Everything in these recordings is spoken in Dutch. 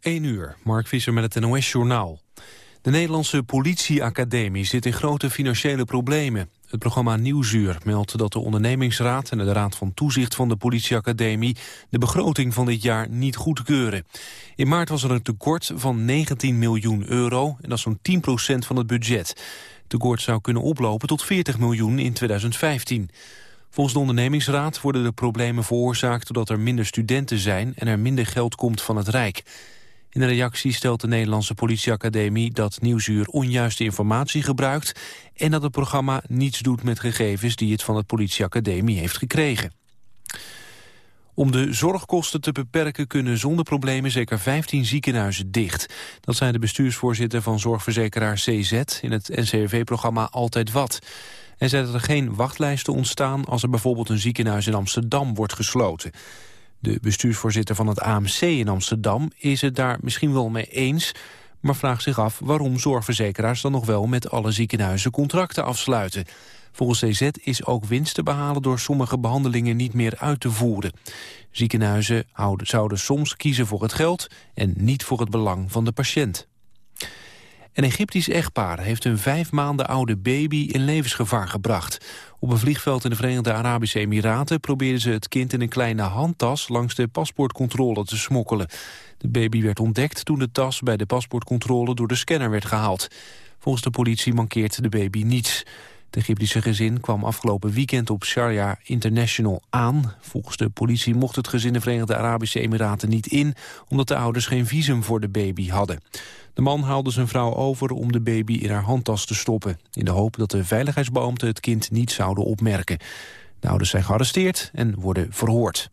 1 uur, Mark Visser met het NOS-journaal. De Nederlandse politieacademie zit in grote financiële problemen. Het programma Nieuwsuur meldt dat de ondernemingsraad... en de raad van toezicht van de politieacademie... de begroting van dit jaar niet goedkeuren. In maart was er een tekort van 19 miljoen euro... en dat is zo'n 10% van het budget. Het tekort zou kunnen oplopen tot 40 miljoen in 2015. Volgens de ondernemingsraad worden de problemen veroorzaakt... doordat er minder studenten zijn en er minder geld komt van het Rijk... In reactie stelt de Nederlandse politieacademie dat Nieuwsuur onjuiste informatie gebruikt en dat het programma niets doet met gegevens die het van het politieacademie heeft gekregen. Om de zorgkosten te beperken kunnen zonder problemen zeker 15 ziekenhuizen dicht. Dat zei de bestuursvoorzitter van zorgverzekeraar CZ in het NCRV-programma Altijd Wat. Hij zei dat er geen wachtlijsten ontstaan als er bijvoorbeeld een ziekenhuis in Amsterdam wordt gesloten. De bestuursvoorzitter van het AMC in Amsterdam is het daar misschien wel mee eens... maar vraagt zich af waarom zorgverzekeraars dan nog wel met alle ziekenhuizen contracten afsluiten. Volgens CZ is ook winst te behalen door sommige behandelingen niet meer uit te voeren. Ziekenhuizen zouden soms kiezen voor het geld en niet voor het belang van de patiënt. Een Egyptisch echtpaar heeft een vijf maanden oude baby in levensgevaar gebracht. Op een vliegveld in de Verenigde Arabische Emiraten probeerden ze het kind in een kleine handtas langs de paspoortcontrole te smokkelen. De baby werd ontdekt toen de tas bij de paspoortcontrole door de scanner werd gehaald. Volgens de politie mankeert de baby niets. Het Egyptische gezin kwam afgelopen weekend op Sharia International aan. Volgens de politie mocht het gezin de Verenigde Arabische Emiraten niet in... omdat de ouders geen visum voor de baby hadden. De man haalde zijn vrouw over om de baby in haar handtas te stoppen... in de hoop dat de veiligheidsbeambten het kind niet zouden opmerken. De ouders zijn gearresteerd en worden verhoord.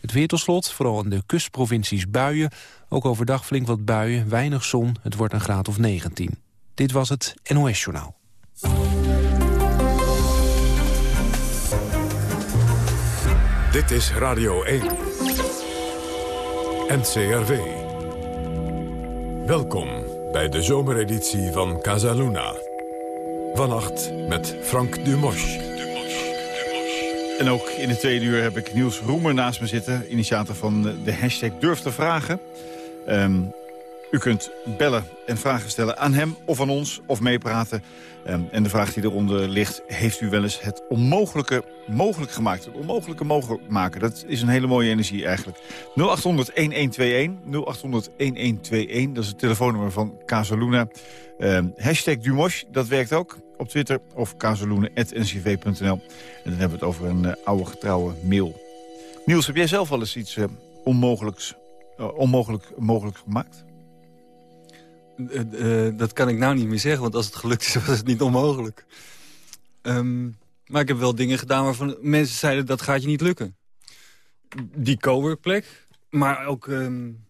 Het weer vooral in de kustprovincies buien. Ook overdag flink wat buien, weinig zon. Het wordt een graad of 19. Dit was het NOS Journaal. Dit is Radio 1. NCRV. Welkom bij de zomereditie van Casaluna. Vannacht met Frank Dumos. En ook in de tweede uur heb ik Niels Roemer naast me zitten. Initiator van de hashtag Durf te Vragen. Um, u kunt bellen en vragen stellen aan hem of aan ons of meepraten. Ehm, en de vraag die eronder ligt, heeft u wel eens het onmogelijke mogelijk gemaakt? Het onmogelijke mogelijk maken, dat is een hele mooie energie eigenlijk. 0800-1121, 0800-1121, dat is het telefoonnummer van Casaluna. Um, hashtag Dumosh, dat werkt ook op Twitter of casaluna.ncv.nl. En dan hebben we het over een uh, oude getrouwe mail. Niels, heb jij zelf wel eens iets uh, onmogelijks, uh, onmogelijk mogelijk gemaakt? Uh, dat kan ik nou niet meer zeggen, want als het gelukt is, was het niet onmogelijk. Um, maar ik heb wel dingen gedaan waarvan mensen zeiden dat gaat je niet lukken. Die coworkplek, maar ook um,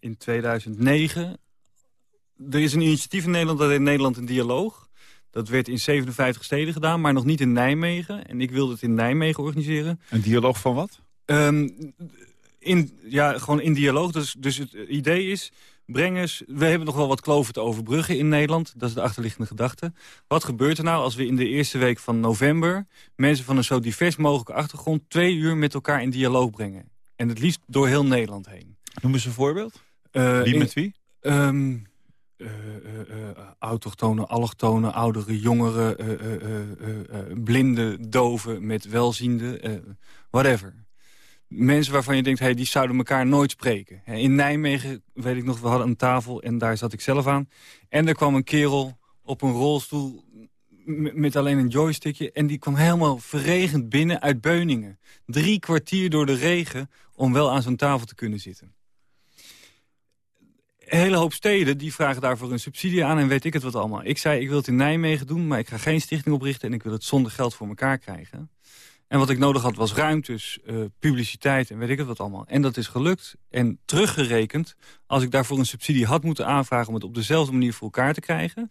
in 2009. Er is een initiatief in Nederland, dat heet Nederland in Dialoog. Dat werd in 57 steden gedaan, maar nog niet in Nijmegen. En ik wilde het in Nijmegen organiseren. Een dialoog van wat? Um, in, ja, gewoon in dialoog. Dus, dus het idee is, brengers, we hebben nog wel wat kloven te overbruggen in Nederland. Dat is de achterliggende gedachte. Wat gebeurt er nou als we in de eerste week van november... mensen van een zo divers mogelijke achtergrond... twee uur met elkaar in dialoog brengen? En het liefst door heel Nederland heen. Noem eens een voorbeeld. Uh, wie met wie? Um, uh, uh, autochtonen, allochtonen, ouderen, jongeren... blinde, doven met welziende, whatever mensen waarvan je denkt, hey, die zouden elkaar nooit spreken. In Nijmegen, weet ik nog, we hadden een tafel en daar zat ik zelf aan. En er kwam een kerel op een rolstoel met alleen een joystickje... en die kwam helemaal verregend binnen uit Beuningen. Drie kwartier door de regen om wel aan zo'n tafel te kunnen zitten. Een hele hoop steden die vragen daarvoor een subsidie aan en weet ik het wat allemaal. Ik zei, ik wil het in Nijmegen doen, maar ik ga geen stichting oprichten... en ik wil het zonder geld voor elkaar krijgen. En wat ik nodig had was ruimtes, uh, publiciteit en weet ik het wat allemaal. En dat is gelukt. En teruggerekend, als ik daarvoor een subsidie had moeten aanvragen... om het op dezelfde manier voor elkaar te krijgen,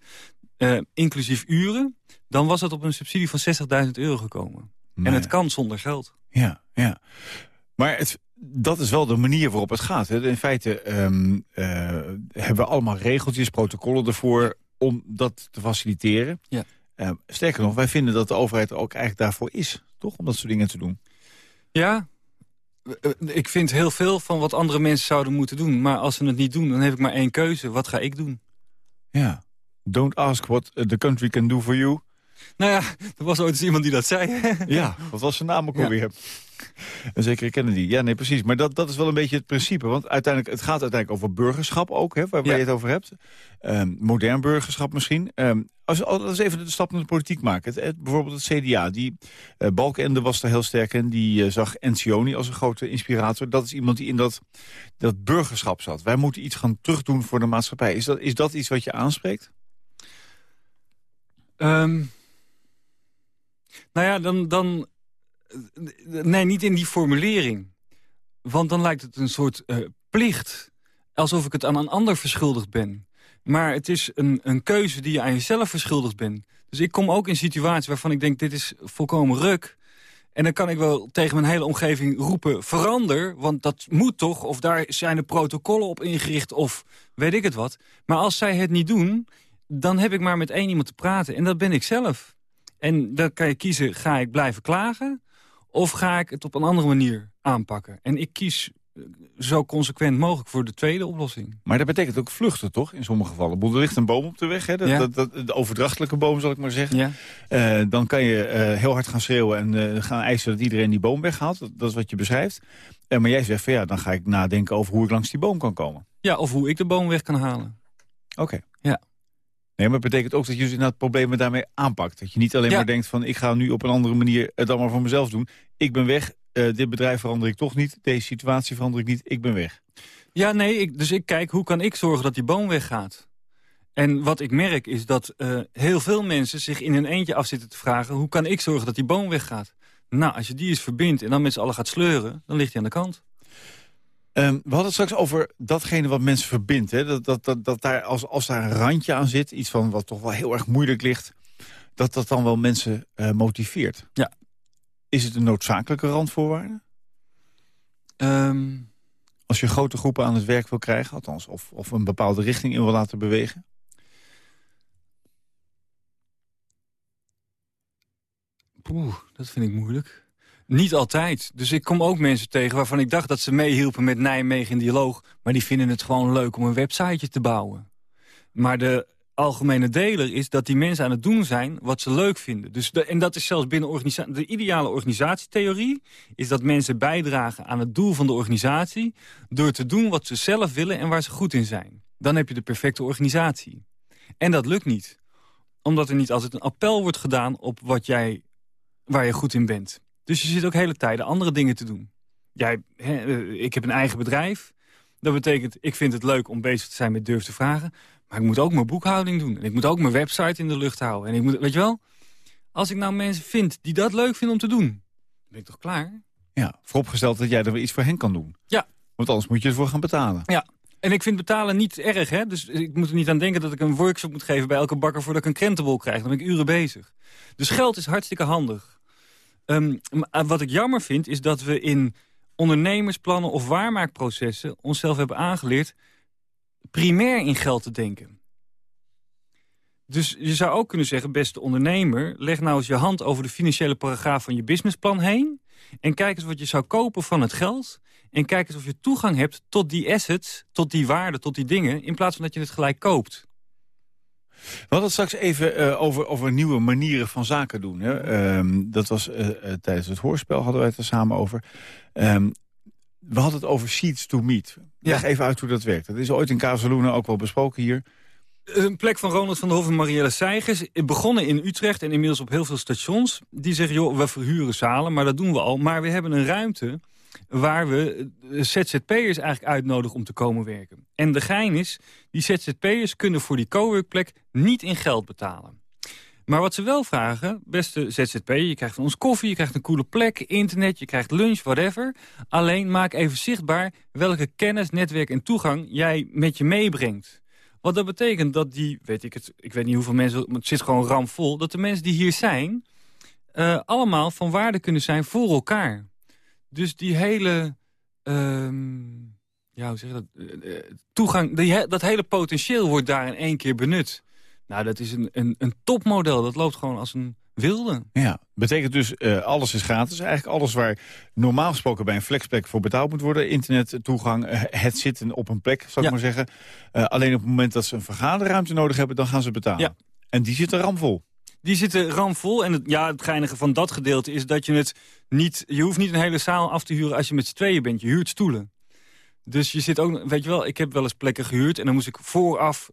uh, inclusief uren... dan was dat op een subsidie van 60.000 euro gekomen. En het kan zonder geld. Ja, ja. Maar het, dat is wel de manier waarop het gaat. Hè. In feite um, uh, hebben we allemaal regeltjes, protocollen ervoor... om dat te faciliteren. Ja. Uh, sterker nog, wij vinden dat de overheid ook eigenlijk daarvoor is toch? Om dat soort dingen te doen. Ja, ik vind heel veel van wat andere mensen zouden moeten doen. Maar als ze het niet doen, dan heb ik maar één keuze. Wat ga ik doen? Ja. Don't ask what the country can do for you. Nou ja, er was ooit eens iemand die dat zei. ja, wat was zijn naam ook alweer? Een zekere Kennedy. Ja, nee, precies. Maar dat, dat is wel een beetje het principe. Want uiteindelijk, het gaat uiteindelijk over burgerschap ook, hè, waar, je het over hebt. Um, modern burgerschap misschien. Um, als, als even de stap naar de politiek maken. Het, bijvoorbeeld het CDA. Die, uh, Balkenende was daar heel sterk in. Die uh, zag Encioni als een grote inspirator. Dat is iemand die in dat, dat burgerschap zat. Wij moeten iets gaan terugdoen voor de maatschappij. Is dat, is dat iets wat je aanspreekt? Um, nou ja, dan, dan... Nee, niet in die formulering. Want dan lijkt het een soort uh, plicht. Alsof ik het aan een ander verschuldigd ben. Maar het is een, een keuze die je aan jezelf verschuldigd bent. Dus ik kom ook in situaties waarvan ik denk, dit is volkomen ruk. En dan kan ik wel tegen mijn hele omgeving roepen, verander. Want dat moet toch, of daar zijn de protocollen op ingericht, of weet ik het wat. Maar als zij het niet doen, dan heb ik maar met één iemand te praten. En dat ben ik zelf. En dan kan je kiezen, ga ik blijven klagen... of ga ik het op een andere manier aanpakken? En ik kies zo consequent mogelijk voor de tweede oplossing. Maar dat betekent ook vluchten, toch? In sommige gevallen. Er ligt een boom op de weg, hè? Dat, dat, de overdrachtelijke boom, zal ik maar zeggen. Ja. Uh, dan kan je uh, heel hard gaan schreeuwen en uh, gaan eisen dat iedereen die boom weghaalt. Dat, dat is wat je beschrijft. maar jij zegt van ja, dan ga ik nadenken over hoe ik langs die boom kan komen. Ja, of hoe ik de boom weg kan halen. Oké. Ja. Nee, maar het betekent ook dat je dus het probleem daarmee aanpakt. Dat je niet alleen maar denkt van ik ga nu op een andere manier het allemaal voor mezelf doen. Ik ben weg, uh, dit bedrijf verander ik toch niet. Deze situatie verander ik niet, ik ben weg. Ja, nee, ik, dus ik kijk hoe kan ik zorgen dat die boom weggaat. En wat ik merk is dat uh, heel veel mensen zich in hun eentje afzitten te vragen... hoe kan ik zorgen dat die boom weggaat? Nou, als je die eens verbindt en dan met z'n allen gaat sleuren... dan ligt hij aan de kant. Um, we hadden het straks over datgene wat mensen verbindt. Hè? Dat, dat, dat, dat daar, als, als daar een randje aan zit, iets van wat toch wel heel erg moeilijk ligt... dat dat dan wel mensen uh, motiveert. Ja. Is het een noodzakelijke randvoorwaarde? Um... Als je grote groepen aan het werk wil krijgen, althans... of, of een bepaalde richting in wil laten bewegen? Oeh, dat vind ik moeilijk. Niet altijd. Dus ik kom ook mensen tegen waarvan ik dacht dat ze meehielpen met Nijmegen in dialoog. Maar die vinden het gewoon leuk om een websiteje te bouwen. Maar de algemene deler is dat die mensen aan het doen zijn wat ze leuk vinden. Dus en dat is zelfs binnen organisatie. De ideale organisatietheorie is dat mensen bijdragen aan het doel van de organisatie... door te doen wat ze zelf willen en waar ze goed in zijn. Dan heb je de perfecte organisatie. En dat lukt niet. Omdat er niet altijd een appel wordt gedaan op wat jij, waar je goed in bent. Dus je zit ook hele tijden andere dingen te doen. Jij, eh, ik heb een eigen bedrijf. Dat betekent, ik vind het leuk om bezig te zijn met durf te vragen. Maar ik moet ook mijn boekhouding doen. En ik moet ook mijn website in de lucht houden. En ik moet, weet je wel, als ik nou mensen vind die dat leuk vinden om te doen, dan ben ik toch klaar? Ja, vooropgesteld dat jij er weer iets voor hen kan doen. Ja. Want anders moet je ervoor gaan betalen. Ja, en ik vind betalen niet erg, hè. Dus ik moet er niet aan denken dat ik een workshop moet geven bij elke bakker voordat ik een krentenbol krijg. Dan ben ik uren bezig. Dus geld is hartstikke handig. Um, wat ik jammer vind, is dat we in ondernemersplannen of waarmaakprocessen... onszelf hebben aangeleerd primair in geld te denken. Dus je zou ook kunnen zeggen, beste ondernemer... leg nou eens je hand over de financiële paragraaf van je businessplan heen... en kijk eens wat je zou kopen van het geld... en kijk eens of je toegang hebt tot die assets, tot die waarden, tot die dingen... in plaats van dat je het gelijk koopt. We hadden het straks even uh, over, over nieuwe manieren van zaken doen. Hè? Um, dat was uh, tijdens het hoorspel hadden wij het er samen over. Um, we hadden het over sheets to meet. Leg ja. even uit hoe dat werkt. Dat is ooit in Kazeluna ook wel besproken hier. Een plek van Ronald van der Hof en Marielle Seigers. Begonnen in Utrecht en inmiddels op heel veel stations. Die zeggen, joh, we verhuren zalen, maar dat doen we al. Maar we hebben een ruimte waar we ZZP'ers eigenlijk uitnodigen om te komen werken. En de gein is, die ZZP'ers kunnen voor die coworkplek niet in geld betalen. Maar wat ze wel vragen, beste ZZP, je krijgt van ons koffie, je krijgt een coole plek, internet, je krijgt lunch, whatever. Alleen maak even zichtbaar welke kennis, netwerk en toegang jij met je meebrengt. Wat dat betekent dat die, weet ik het, ik weet niet hoeveel mensen, het zit gewoon ramvol, dat de mensen die hier zijn, uh, allemaal van waarde kunnen zijn voor elkaar. Dus die hele... Um, ja, hoe zeg je dat? Uh, toegang, die, dat hele potentieel wordt daar in één keer benut. Nou, dat is een, een, een topmodel. Dat loopt gewoon als een wilde. Ja, betekent dus uh, alles is gratis. Eigenlijk alles waar normaal gesproken bij een flexplek voor betaald moet worden. Internet, toegang, uh, het zitten op een plek, zou ik maar zeggen. Uh, alleen op het moment dat ze een vergaderruimte nodig hebben, dan gaan ze betalen. Ja. En die zitten ramvol. Die zitten ramvol. En het, ja, het geinige van dat gedeelte is dat je het niet... Je hoeft niet een hele zaal af te huren als je met z'n tweeën bent. Je huurt stoelen. Dus je zit ook, weet je wel, ik heb wel eens plekken gehuurd... en dan moest ik vooraf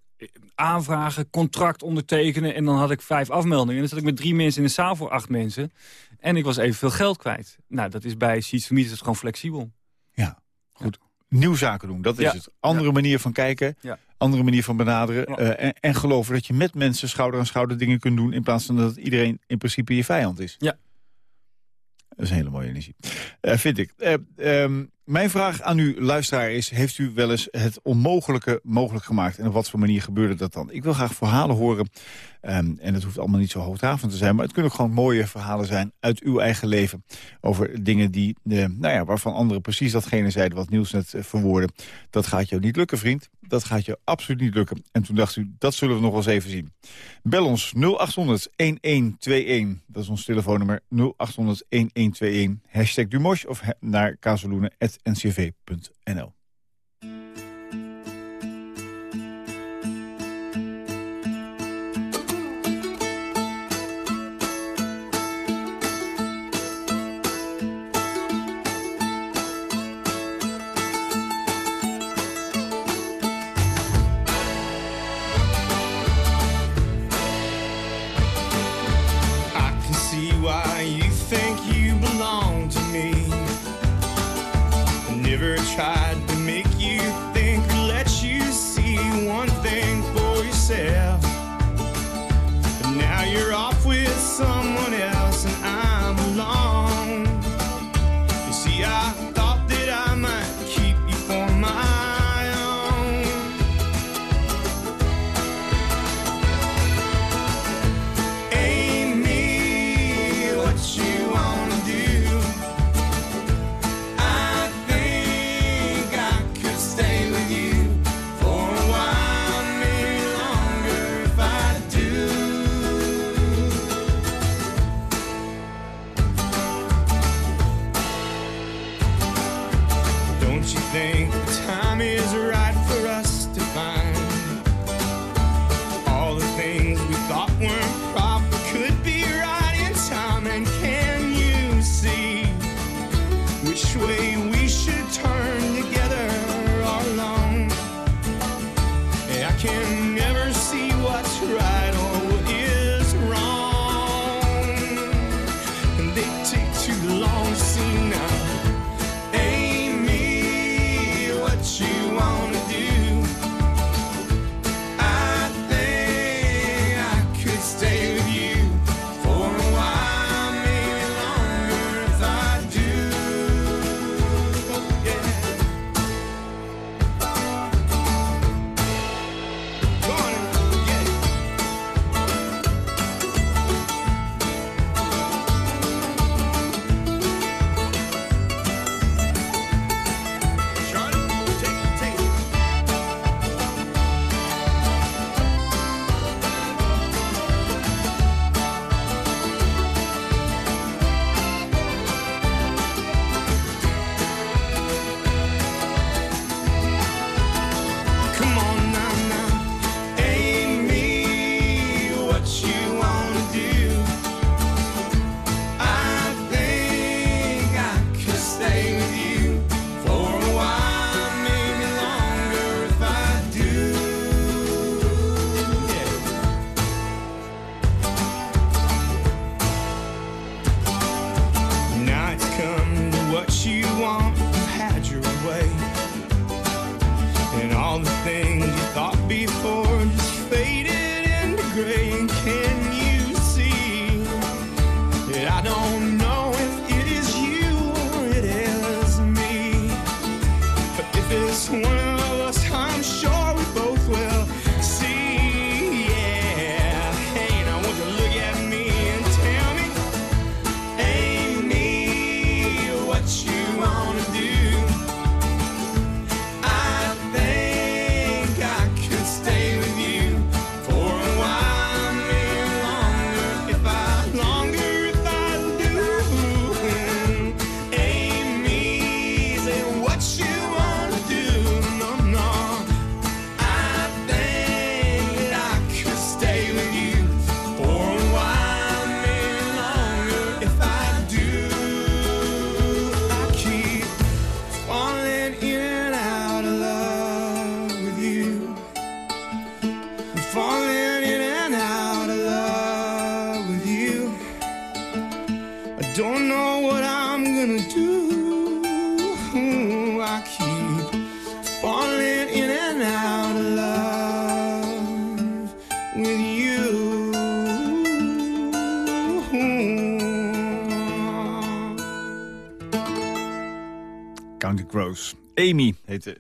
aanvragen, contract ondertekenen... en dan had ik vijf afmeldingen. En dan zat ik met drie mensen in de zaal voor acht mensen. En ik was evenveel geld kwijt. Nou, dat is bij for Me gewoon flexibel. Ja, goed. Nieuw zaken doen, dat is Ja. het. Andere manier van kijken, andere manier van benaderen. Eh, en, en geloven dat je met mensen schouder aan schouder dingen kunt doen... in plaats van dat iedereen in principe je vijand is. Ja. Dat is een hele mooie energie, Eh, vind ik. Eh, ehm, mijn vraag aan u, luisteraar, is... heeft u wel eens het onmogelijke mogelijk gemaakt? En op wat voor manier gebeurde dat dan? Ik wil graag verhalen horen. ehm, en het hoeft allemaal niet zo hoogdravend te zijn... maar het kunnen ook gewoon mooie verhalen zijn uit uw eigen leven... over dingen die, eh, nou ja, waarvan anderen precies datgene zeiden... wat Niels net eh, verwoordde. Dat gaat jou niet lukken, vriend. Dat gaat je absoluut niet lukken. En toen dacht u, dat zullen we nog wel eens even zien. Bel ons 0800-1121. Dat is ons telefoonnummer 0800-1121. Hashtag Dumosh of naar kazeloenen.ncv.nl. I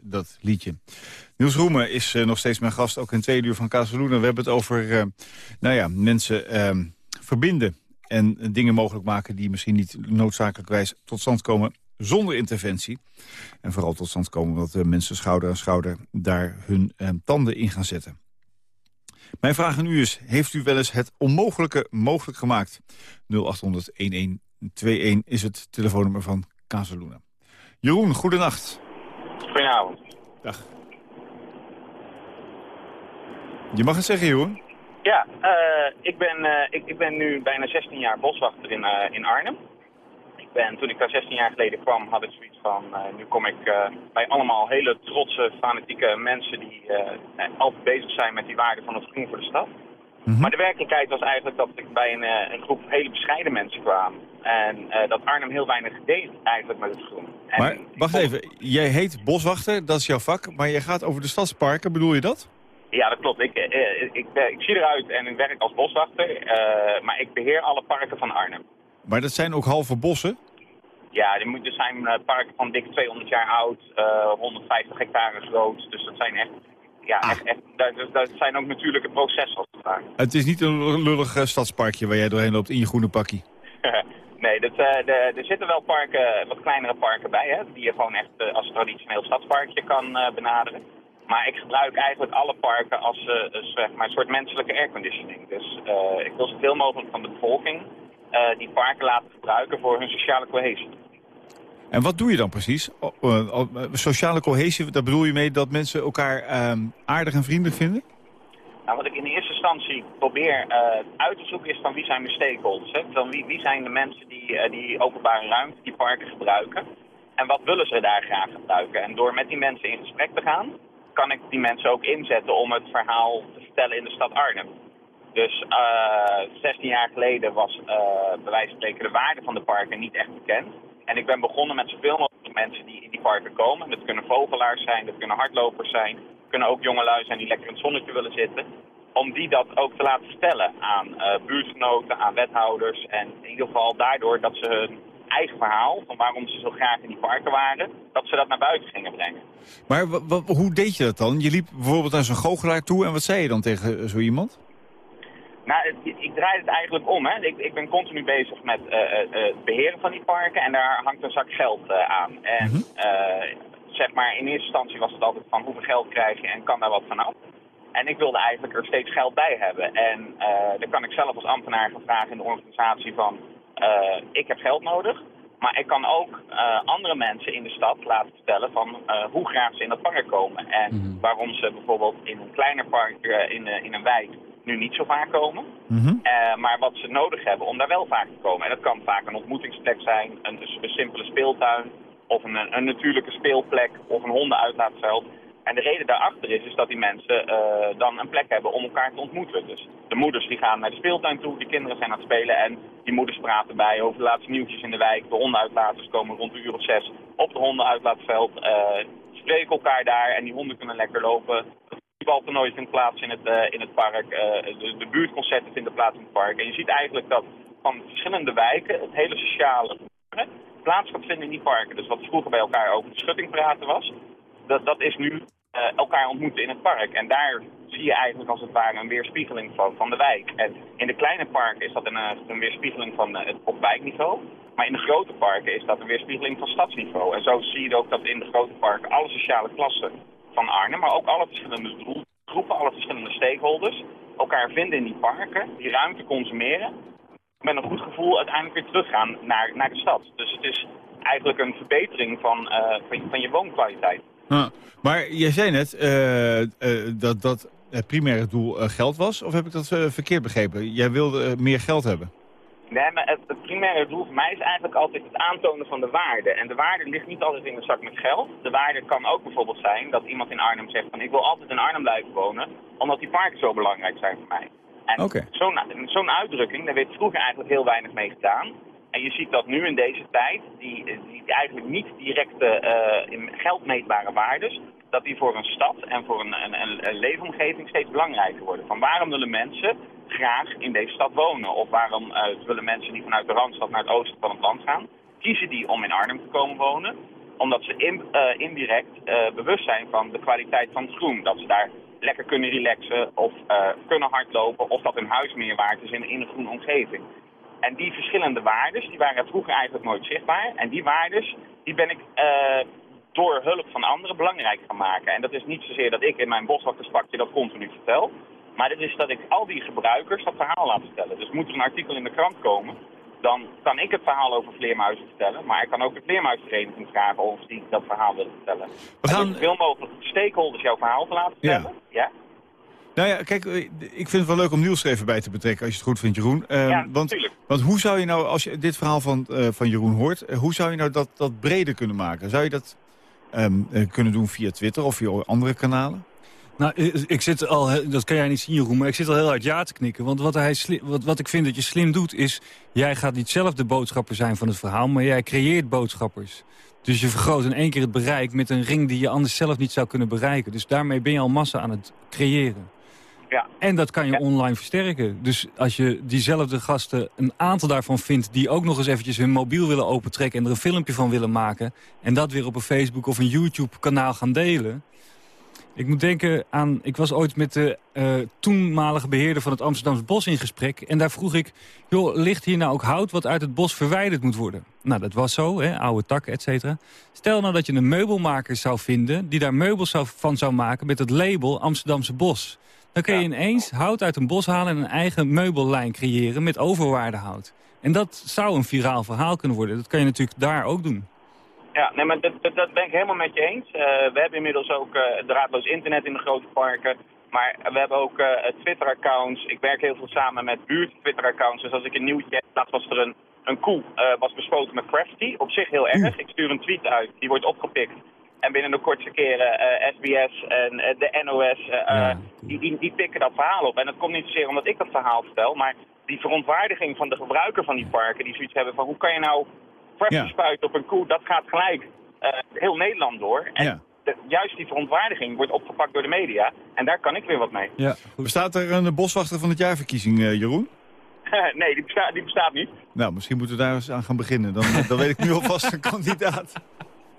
dat liedje. Niels Roemen is uh, nog steeds mijn gast, ook in twee uur van Casaluna. We hebben het over uh, nou ja, mensen uh, verbinden en dingen mogelijk maken... die misschien niet noodzakelijkwijs tot stand komen zonder interventie. En vooral tot stand komen omdat mensen schouder aan schouder... daar hun tanden in gaan zetten. Mijn vraag aan u is, heeft u wel eens het onmogelijke mogelijk gemaakt? 0800-1121 is het telefoonnummer van Casaluna. Jeroen, goedenacht. Goedenavond. Dag. Je mag het zeggen, Jeroen. Ja, uh, ik, ben, uh, ik, ik, ben nu bijna 16 jaar boswachter in, uh, in Arnhem. Ik ben, toen ik daar 16 jaar geleden kwam, had ik zoiets van... nu kom ik bij allemaal hele trotse, fanatieke mensen... die altijd bezig zijn met die waarde van het groen voor de stad. Mhm. Maar de werkelijkheid was eigenlijk dat ik bij een, een groep hele bescheiden mensen kwam. En dat Arnhem heel weinig deed eigenlijk met het groen. Maar wacht even, jij heet boswachter, dat is jouw vak. Maar je gaat over de stadsparken, bedoel je dat? Ja, dat klopt. Ik, eh, ik, ik, ik, zie eruit en ik werk als boswachter, uh, maar ik beheer alle parken van Arnhem. Maar dat zijn ook halve bossen? Ja, er, moet, er zijn parken van dik 200 jaar oud, 150 hectare groot. Dus dat zijn echt, ja, ah. echt, echt dat, dat, zijn ook natuurlijke processen als het ware. Het is niet een lullig stadsparkje waar jij doorheen loopt in je groene pakkie? nee, dat, de, er zitten wel parken, wat kleinere parken bij, hè, die je gewoon echt als traditioneel stadsparkje kan benaderen. Maar ik gebruik eigenlijk alle parken als uh, zeg maar, een soort menselijke airconditioning. Dus ik wil zoveel mogelijk van de bevolking die parken laten gebruiken voor hun sociale cohesie. En wat doe je dan precies? sociale cohesie, daar bedoel je mee dat mensen elkaar ehm, aardig en vriendelijk vinden? Nou, wat ik in eerste probeer uit te zoeken is van wie zijn mijn stakeholders. Hè? Van wie, wie zijn de mensen die, die openbare ruimte, die parken gebruiken. En wat willen ze daar graag gebruiken? En door met die mensen in gesprek te gaan, kan ik die mensen ook inzetten om het verhaal te vertellen in de stad Arnhem. Dus uh, eh, 16 jaar geleden was bij wijze van spreken de waarde van de parken niet echt bekend. En ik ben begonnen met zoveel mogelijk mensen die in die parken komen. Dat kunnen vogelaars zijn, dat kunnen hardlopers zijn, kunnen ook jongelui zijn die lekker in het zonnetje willen zitten. Om die dat ook te laten vertellen aan uh, buurtgenoten, aan wethouders. En in ieder geval daardoor dat ze hun eigen verhaal van waarom ze zo graag in die parken waren, dat ze dat naar buiten gingen brengen. Maar hoe deed je dat dan? Je liep bijvoorbeeld naar zo'n goochelaar toe en wat zei je dan tegen zo iemand? Nou, ik draai het eigenlijk om. Hè. Ik, ik ben continu bezig met uh, het beheren van die parken en daar hangt een zak geld aan. En mhm. zeg maar, in eerste instantie was het altijd van hoeveel geld krijg je en kan daar wat van af. En ik wilde eigenlijk er steeds geld bij hebben. En dan kan ik zelf als ambtenaar gaan vragen in de organisatie van uh, ik heb geld nodig. Maar ik kan ook uh, andere mensen in de stad laten vertellen van uh, hoe graag ze in dat park komen. En mhm. waarom ze bijvoorbeeld in een kleiner park in, in een wijk nu niet zo vaak komen. Mm maar wat ze nodig hebben om daar wel vaak te komen. En dat kan vaak een ontmoetingsplek zijn, een, een simpele speeltuin of een, een natuurlijke speelplek of een hondenuitlaatveld. En de reden daarachter is, is dat die mensen uh, dan een plek hebben om elkaar te ontmoeten. Dus de moeders die gaan naar de speeltuin toe, de kinderen zijn aan het spelen en die moeders praten bij over de laatste nieuwtjes in de wijk. De hondenuitlaters komen rond een uur of zes op de hondenuitlaatveld, uh, spreken elkaar daar en die honden kunnen lekker lopen. Het baltoernooi vindt plaats in het, uh, in het park, de, de buurtconcerten vinden plaats in het park. En je ziet eigenlijk dat van verschillende wijken het hele sociale plaats gaat vinden in die parken. Dus wat vroeger bij elkaar over de schutting praten was, dat, dat is nu elkaar ontmoeten in het park. En daar zie je eigenlijk als het ware een weerspiegeling van, van de wijk. En in de kleine parken is dat een, eh, een weerspiegeling van uh, het op wijkniveau. Maar in de grote parken is dat een weerspiegeling van stadsniveau. En zo zie je ook dat in de grote parken alle sociale klassen van Arnhem, maar ook alle verschillende doelgroepen, alle verschillende stakeholders, elkaar vinden in die parken, die ruimte consumeren. Met een goed gevoel uiteindelijk weer teruggaan naar, naar de stad. Dus het is eigenlijk een verbetering van, van, van je woonkwaliteit. Maar jij zei net uh, uh, dat, dat het primaire doel uh, geld was, of heb ik dat verkeerd begrepen? Jij wilde meer geld hebben. Nee, maar het, het, primaire doel voor mij is eigenlijk altijd het aantonen van de waarde. En de waarde ligt niet altijd in een zak met geld. De waarde kan ook bijvoorbeeld zijn dat iemand in Arnhem zegt van ik wil altijd in Arnhem blijven wonen, omdat die parken zo belangrijk zijn voor mij. En okay. zo'n zo uitdrukking, daar werd vroeger eigenlijk heel weinig mee gedaan. En je ziet dat nu in deze tijd, die, eigenlijk niet directe uh, in geldmeetbare waardes, dat die voor een stad en voor een, een, leefomgeving steeds belangrijker worden. Van waarom willen mensen graag in deze stad wonen? Of waarom uh, willen mensen die vanuit de Randstad naar het oosten van het land gaan, kiezen die om in Arnhem te komen wonen? Omdat ze eh, indirect eh, bewust zijn van de kwaliteit van het groen. Dat ze daar lekker kunnen relaxen of eh, kunnen hardlopen. Of dat hun huis meer waard is in een groene omgeving. En die verschillende waardes, die waren vroeger eigenlijk nooit zichtbaar. En die waardes, die ben ik eh, door hulp van anderen belangrijk gaan maken. En dat is niet zozeer dat ik in mijn boswakkerspakje dat continu vertel. Maar het is dat ik al die gebruikers dat verhaal laat vertellen. Dus moet er een artikel in de krant komen, dan kan ik het verhaal over vleermuizen vertellen. Maar ik kan ook de vleermuisvereniging vragen of die dat verhaal willen vertellen. We gaan- zoveel mogelijk stakeholders jouw verhaal te laten Ja. vertellen. Ja. Nou ja, kijk, eh, ik vind het wel leuk om Niels er even bij te betrekken, als je het goed vindt, Jeroen. Eh, Ja, want, tuurlijk. want hoe zou je nou, als je dit verhaal van, eh, van Jeroen hoort... eh, hoe zou je nou dat, dat breder kunnen maken? Zou je dat ehm, eh, kunnen doen via Twitter of via andere kanalen? Nou, ik zit al, dat kan jij niet zien Jeroen, maar ik zit al heel hard ja te knikken. Want wat, hij sli- wat, wat ik vind dat je slim doet is, jij gaat niet zelf de boodschapper zijn van het verhaal, maar jij creëert boodschappers. Dus je vergroot in één keer het bereik met een ring die je anders zelf niet zou kunnen bereiken. Dus daarmee ben je al massa aan het creëren. Ja. En dat kan je Ja. online versterken. Dus als je diezelfde gasten, een aantal daarvan vindt... die ook nog eens eventjes hun mobiel willen opentrekken... en er een filmpje van willen maken... en dat weer op een Facebook of een YouTube-kanaal gaan delen... Ik moet denken aan... Ik was ooit met de eh, toenmalige beheerder van het Amsterdamse Bos in gesprek. En daar vroeg ik, joh, ligt hier nou ook hout wat uit het bos verwijderd moet worden? Nou, dat was zo, hè, oude takken, et cetera. Stel nou dat je een meubelmaker zou vinden... die daar meubels zou, van zou maken met het label Amsterdamse Bos. Dan kun je ineens hout uit een bos halen... en een eigen meubellijn creëren met overwaardehout. En dat zou een viraal verhaal kunnen worden. Dat kan je natuurlijk daar ook doen. Ja, nee, maar dat, dat, dat ben ik helemaal met je eens. Eh, we hebben inmiddels ook eh draadloos internet in de grote parken. Maar we hebben ook eh, Twitter-accounts. Ik werk heel veel samen met buurt-Twitter-accounts. Dus als ik een nieuwtje heb, laatst was er een, een koe was bespoten met Crafty. Op zich heel erg. Ik stuur een tweet uit, die wordt opgepikt. En binnen de kortste keren eh, SBS en eh, de NOS, eh, Ja, eh, die, die, die pikken dat verhaal op. En dat komt niet zozeer omdat ik dat verhaal vertel, maar die verontwaardiging van de gebruiker van die parken, die zoiets hebben van hoe kan je nou Crafty Ja. spuiten op een koe, dat gaat gelijk eh, heel Nederland door. En Ja. de- juist die verontwaardiging wordt opgepakt door de media. En daar kan ik weer wat mee. Ja, Bestaat er een boswachter van het jaarverkiezing, eh, Jeroen? nee, die bestaat, die bestaat niet. Nou, misschien moeten we daar eens aan gaan beginnen. Dan, eh, dan weet ik nu alvast een kandidaat.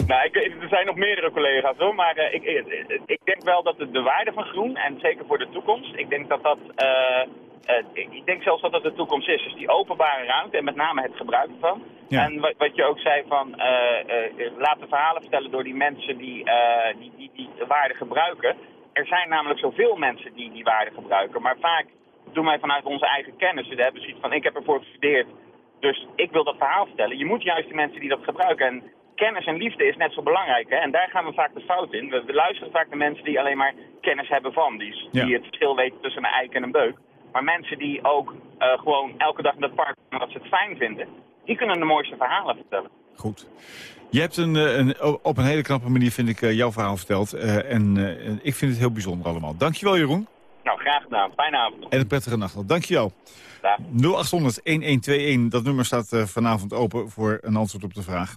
Nou, ik, er zijn nog meerdere collega's hoor, maar eh, ik, ik, ik denk wel dat de, de waarde van groen, en zeker voor de toekomst, ik denk dat dat, eh, eh, ik denk zelfs dat dat de toekomst is. Dus die openbare ruimte en met name het gebruik ervan. Ja. En wat, wat je ook zei van, eh, laat de verhalen vertellen door die mensen die, die, die, die de waarde gebruiken. Er zijn namelijk zoveel mensen die die waarde gebruiken, maar vaak doen wij vanuit onze eigen kennis. We hebben zoiets van, ik heb ervoor gestudeerd, dus ik wil dat verhaal vertellen. Je moet juist die mensen die dat gebruiken. En kennis en liefde is net zo belangrijk. Hè? En daar gaan we vaak de fout in. We, we luisteren vaak naar mensen die alleen maar kennis hebben van. Die, Ja. die het verschil weten tussen een eik en een beuk. Maar mensen die ook eh, gewoon elke dag in het park dat ze het fijn vinden. Die kunnen de mooiste verhalen vertellen. Goed. Je hebt een, eh, een, op een hele knappe manier, vind ik, eh, jouw verhaal verteld. En ik vind het heel bijzonder allemaal. Dankjewel, Jeroen. Nou, graag gedaan. Fijne avond. En een prettige nacht. Dankjewel. Dag. 0800-1121, dat nummer staat vanavond open voor een antwoord op de vraag.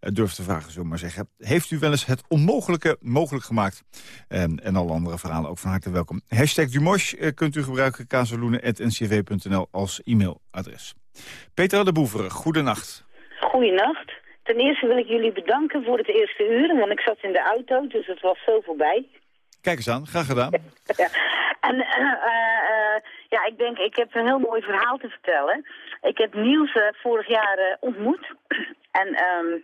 Eh, durf te vragen, zullen we maar zeggen. Heeft u wel eens het onmogelijke mogelijk gemaakt? En, en alle andere verhalen ook van harte welkom. Hashtag Dumosh eh, kunt u gebruiken, kazeloenen.ncv.nl als e-mailadres. Peter de Boeveren, goedenacht. Goedenacht. Ten eerste wil ik jullie bedanken voor het eerste uur, want ik zat in de auto, dus het was zo voorbij. Kijk eens aan, graag gedaan. Ja. En eh, ja, ik denk, ik heb een heel mooi verhaal te vertellen. Ik heb Niels vorig jaar ontmoet. en de-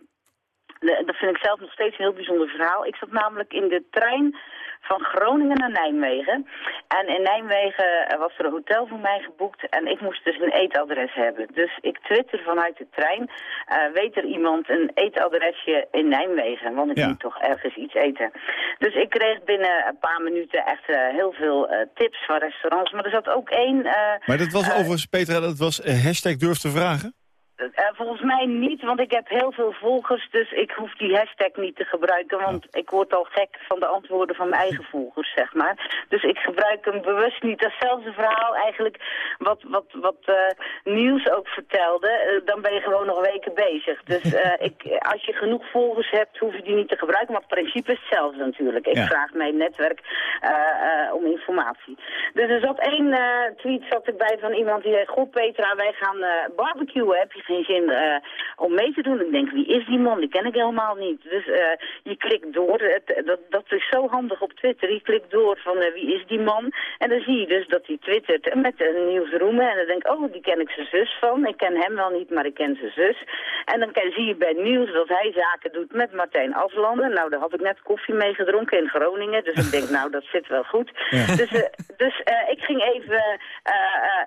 dat vind ik zelf nog steeds een heel bijzonder verhaal. Ik zat namelijk in de trein van Groningen naar Nijmegen. En in Nijmegen was er een hotel voor mij geboekt en ik moest dus een eetadres hebben. Dus ik twitter vanuit de trein, eh, weet er iemand een eetadresje in Nijmegen? Want ik Ja. moet toch ergens iets eten. Dus ik kreeg binnen een paar minuten echt eh, heel veel eh, tips van restaurants. Maar er zat ook één... Maar dat was overigens, Petra, dat was hashtag durf te vragen. Eh, volgens mij niet, want ik heb heel veel volgers, dus ik hoef die hashtag niet te gebruiken, want ik word al gek van de antwoorden van mijn eigen volgers, zeg maar. Dus ik gebruik hem bewust niet. Datzelfde verhaal eigenlijk wat, wat, wat eh, Nieuws ook vertelde, eh, dan ben je gewoon nog weken bezig. Dus ik, als je genoeg volgers hebt, hoef je die niet te gebruiken, maar het principe is hetzelfde natuurlijk. Ik Ja. vraag mijn netwerk om informatie. Dus er zat één tweet zat erbij van iemand die zei, goh Petra, wij gaan barbecuen, heb je geen zin eh, om mee te doen. Ik denk, wie is die man? Die ken ik helemaal niet. Dus uh, je klikt door. Het, dat, dat is zo handig op Twitter. Je klikt door van wie is die man? En dan zie je dus dat hij twittert met een. En dan denk ik, oh, die ken ik zijn zus van. Ik ken hem wel niet, maar ik ken zijn zus. En dan zie je bij Niels dat hij zaken doet met Martijn Aflanden. Nou, daar had ik net koffie mee gedronken in Groningen. Dus ik denk, nou, dat zit wel goed. Dus, dus ik ging even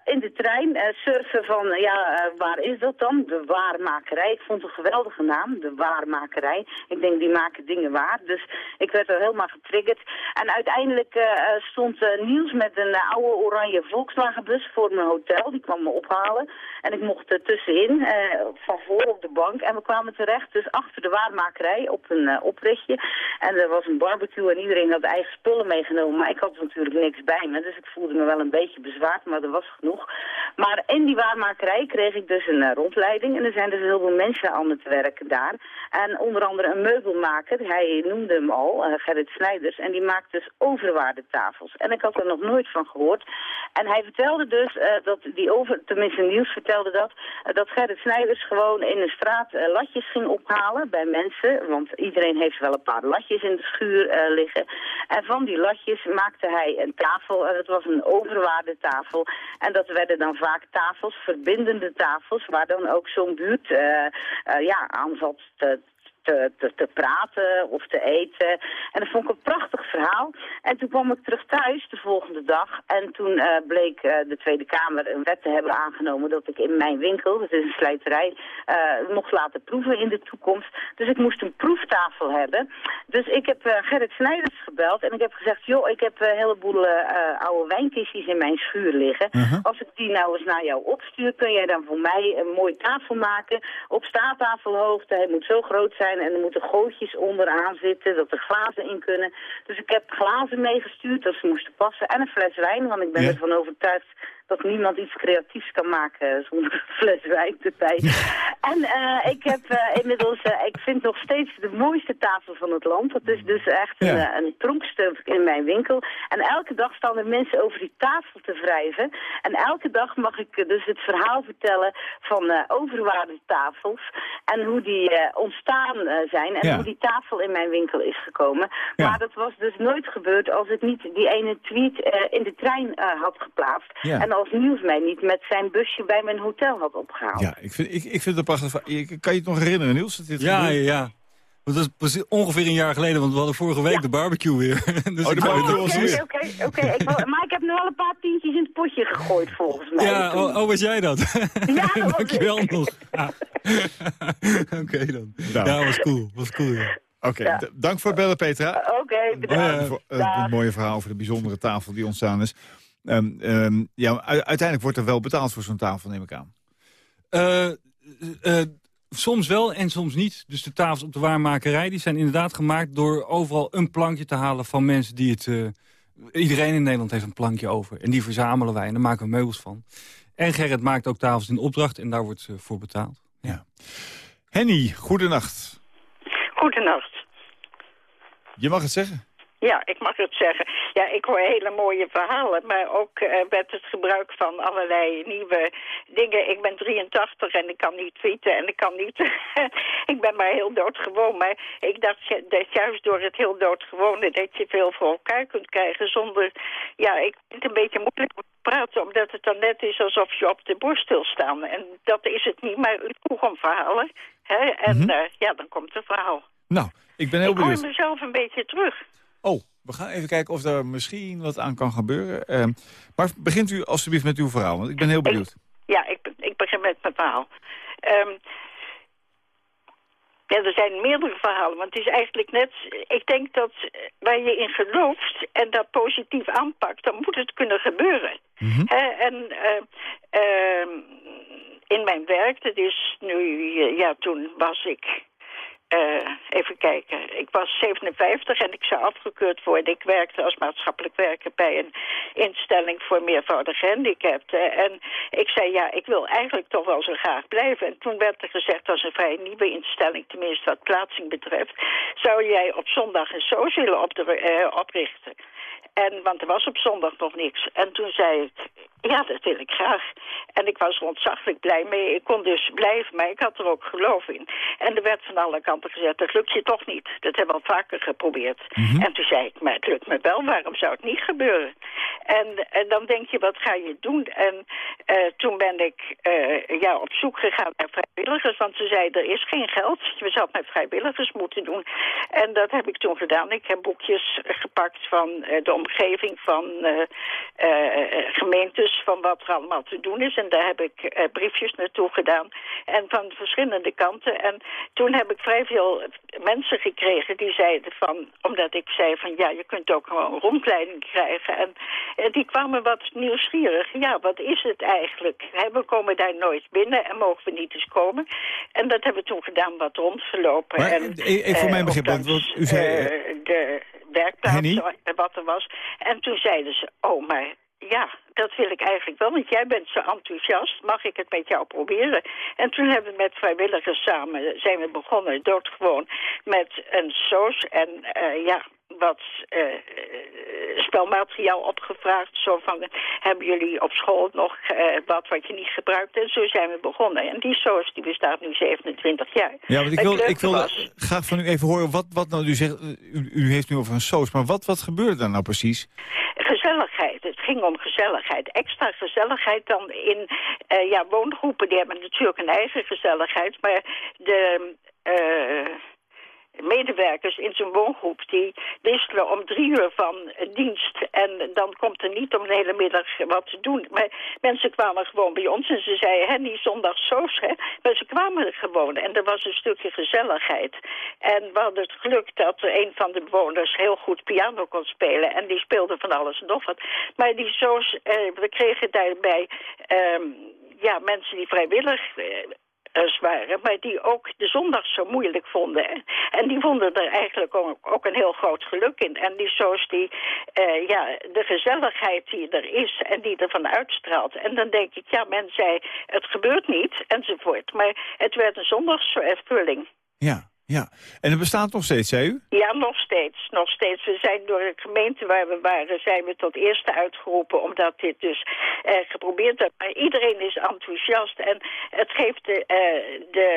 in de trein surfen van, ja, waar is dat dan? De waarmakerij. Ik vond het een geweldige naam, de waarmakerij. Ik denk, die maken dingen waar. Dus ik werd er helemaal getriggerd. En uiteindelijk uh, stond uh, Niels met een oude oranje Volkswagenbus voor mijn hotel. Die kwam me ophalen. En ik mocht er tussenin, van voor op de bank. En we kwamen terecht dus achter de waarmakerij op een oprichtje. En er was een barbecue en iedereen had eigen spullen meegenomen. Maar ik had natuurlijk niks bij me. Dus ik voelde me wel een beetje bezwaard, maar er was genoeg. Maar in die waarmakerij kreeg ik dus een En er zijn dus heel veel mensen aan het werken daar. En onder andere een meubelmaker, hij noemde hem al, Gerrit Snijders. En die maakt dus overwaardetafels. En ik had er nog nooit van gehoord. En hij vertelde dus uh, dat die over, tenminste Niels vertelde dat, uh, dat Gerrit Snijders gewoon in de straat latjes ging ophalen bij mensen. Want iedereen heeft wel een paar latjes in de schuur liggen. En van die latjes maakte hij een tafel. En dat was een overwaardetafel. En dat werden dan vaak tafels, verbindende tafels, waar dan ook zo'n buurt ja, aan zat te, te, te, te, praten of te eten. En dat vond ik een prachtig verhaal. En toen kwam ik terug thuis de volgende dag. En toen uh, bleek uh, de Tweede Kamer een wet te hebben aangenomen dat ik in mijn winkel, dat is een slijterij, uh, mocht laten proeven in de toekomst. Dus ik moest een proeftafel hebben. Dus ik heb Gerrit Snijders gebeld en ik heb gezegd, joh, ik heb een heleboel oude wijnkistjes in mijn schuur liggen. -huh. Als ik die nou eens naar jou opstuur, kun jij dan voor mij een mooie tafel maken op staattafelhoogte. Hij moet zo groot zijn en er moeten gootjes onderaan zitten, dat er glazen in kunnen. Dus ik heb glazen meegestuurd dat ze moesten passen en een fles wijn, want ik ben ja. ervan overtuigd dat niemand iets creatiefs kan maken zonder een fles wijn erbij. en uh, ik heb uh, inmiddels, uh, ik vind nog steeds de mooiste tafel van het land. Dat is dus echt ja. een, een pronkstuk in mijn winkel. En elke dag staan er mensen over die tafel te wrijven. En elke dag mag ik dus het verhaal vertellen van overwaardetafels. En hoe die ontstaan zijn. En ja. hoe die tafel in mijn winkel is gekomen. Ja. Maar dat was dus nooit gebeurd als ik niet die ene tweet in de trein had geplaatst. En als Niels mij niet met zijn busje bij mijn hotel had opgehaald. Ja, ik vind, ik, ik vind het prachtig. Kan je het nog herinneren, Niels? Dat dit ja, ja, ja. Want dat is precies ongeveer een jaar geleden, want we hadden vorige week ja. de barbecue weer. dus oh, de barbecue was weer. Oké, oké. Maar ik heb nu wel een paar tientjes in het potje gegooid, volgens mij. Ja, oh, oh, was jij dat? Ja, dat Dankjewel nog. Oké okay, dan. Nou. Ja, was cool. Was cool, ja. Oké, okay, ja. dank voor het bellen, Petra. Oké, okay, bedankt. Uh, voor, uh, een mooie verhaal over de bijzondere tafel die ontstaan is. Um, um, ja, uiteindelijk wordt er wel betaald voor zo'n tafel, neem ik aan. Uh, uh, soms wel en soms niet. Dus de tafels op de waarmakerij die zijn inderdaad gemaakt... door overal een plankje te halen van mensen die het... Uh, iedereen in Nederland heeft een plankje over. En die verzamelen wij en daar maken we meubels van. En Gerrit maakt ook tafels in opdracht en daar wordt ze voor betaald. Ja. Henny, goedenacht. Goedenacht. Je mag het zeggen. Ja, ik mag het zeggen. Ja, ik hoor hele mooie verhalen, maar ook uh, met het gebruik van allerlei nieuwe dingen. Ik ben 83 en ik kan niet tweeten en ik kan niet... ik ben maar heel doodgewoon, maar ik dacht dat juist door het heel doodgewone dat je veel voor elkaar kunt krijgen zonder... Ja, ik vind het een beetje moeilijk praten, omdat het dan net is alsof je op de borst wil staan. En dat is het niet, maar ik vroeg om verhalen. Hè? En mm -hmm. uh, ja, dan komt het verhaal. Nou, ik ben heel ik benieuwd. Ik hoor mezelf een beetje terug. Oh, we gaan even kijken of er misschien wat aan kan gebeuren. Uh, maar begint u alstublieft met uw verhaal, want ik ben heel benieuwd. Ik, ja, ik, ik begin met mijn verhaal. Um, ja, er zijn meerdere verhalen, want het is eigenlijk net... Ik denk dat waar je in gelooft en dat positief aanpakt... dan moet het kunnen gebeuren. Mm -hmm. He, en uh, uh, in mijn werk, dat is nu... Ja, toen was ik uh, even kijken. Ik was 57 en ik zou afgekeurd worden. Ik werkte als maatschappelijk werker bij een instelling voor meervoudige gehandicapten. En ik zei, ja, ik wil eigenlijk toch wel zo graag blijven. En toen werd er gezegd, als een vrij nieuwe instelling, tenminste wat plaatsing betreft, zou jij op zondag een willen op uh, oprichten. En, want er was op zondag nog niks. En toen zei ik, Ja, dat wil ik graag. En ik was er ontzaglijk blij mee. Ik kon dus blijven, maar ik had er ook geloof in. En er werd van alle kanten gezegd, dat lukt je toch niet. Dat hebben we al vaker geprobeerd. En toen zei ik, maar het lukt me wel, waarom zou het niet gebeuren? En, en dan denk je, wat ga je doen? En eh, toen ben ik eh, ja, op zoek gegaan naar vrijwilligers, want ze zeiden, er is geen geld. Je zou het met vrijwilligers moeten doen. En dat heb ik toen gedaan. Ik heb boekjes gepakt van eh, de omgeving van eh, eh, gemeentes, van wat er allemaal te doen is. En daar heb ik eh, briefjes naartoe gedaan. En van verschillende kanten. En toen heb ik vrij veel mensen gekregen die zeiden van... omdat ik zei van ja, je kunt ook gewoon een rondleiding krijgen. En die kwamen wat nieuwsgierig. Ja, wat is het eigenlijk? We komen daar nooit binnen en mogen we niet eens komen. En dat hebben we toen gedaan, wat rondgelopen. Maar, en, voor mijn begrip, want u zei, de werkplaats, Henny? wat er was. En toen zeiden ze, oh, maar ja, dat wil ik eigenlijk wel, want jij bent zo enthousiast. Mag ik het met jou proberen? En toen hebben we met vrijwilligers samen, zijn we begonnen, doodgewoon, met een soos en eh, ja, wat eh, eh, spelmateriaal opgevraagd. Zo van, hebben jullie op school nog eh, wat wat je niet gebruikt? En zo zijn we begonnen. En die soos die bestaat nu 27 jaar. Ja, want ik wil, ik wil was- graag van u even horen wat, wat nou, u zegt, u, u heeft nu over een soos, maar wat, wat gebeurde daar nou precies? Gezelligheid. Het ging om gezelligheid. Extra gezelligheid dan in ja, woongroepen. Die hebben natuurlijk een eigen gezelligheid. Maar de eh, medewerkers in zo'n woongroep... die wisselen om drie uur van dienst. En dan komt er niet om de hele middag wat te doen. Maar mensen kwamen gewoon bij ons en ze zeiden... hè, niet zondag soos, hè. Maar ze kwamen er gewoon. En er was een stukje gezelligheid. En we hadden het geluk dat een van de bewoners heel goed piano kon spelen. En die speelde van alles en nog wat. Maar die soos, eh, we kregen daarbij ehm, ja, mensen die vrijwillig... eh, waren, maar die ook de zondag zo moeilijk vonden. En, die vonden er eigenlijk ook, een heel groot geluk in. En die soos die, eh, ja, de gezelligheid die er is en die ervan uitstraalt. En dan denk ik, ja, men zei, het gebeurt niet, enzovoort. Maar het werd een zondagsvulling. Ja, ja. En het bestaat nog steeds, zei u? Ja, nog steeds. Nog steeds. We zijn door de gemeente waar we waren, zijn we tot eerste uitgeroepen, omdat dit dus eh, geprobeerd werd. Maar iedereen is enthousiast en het geeft de, eh, de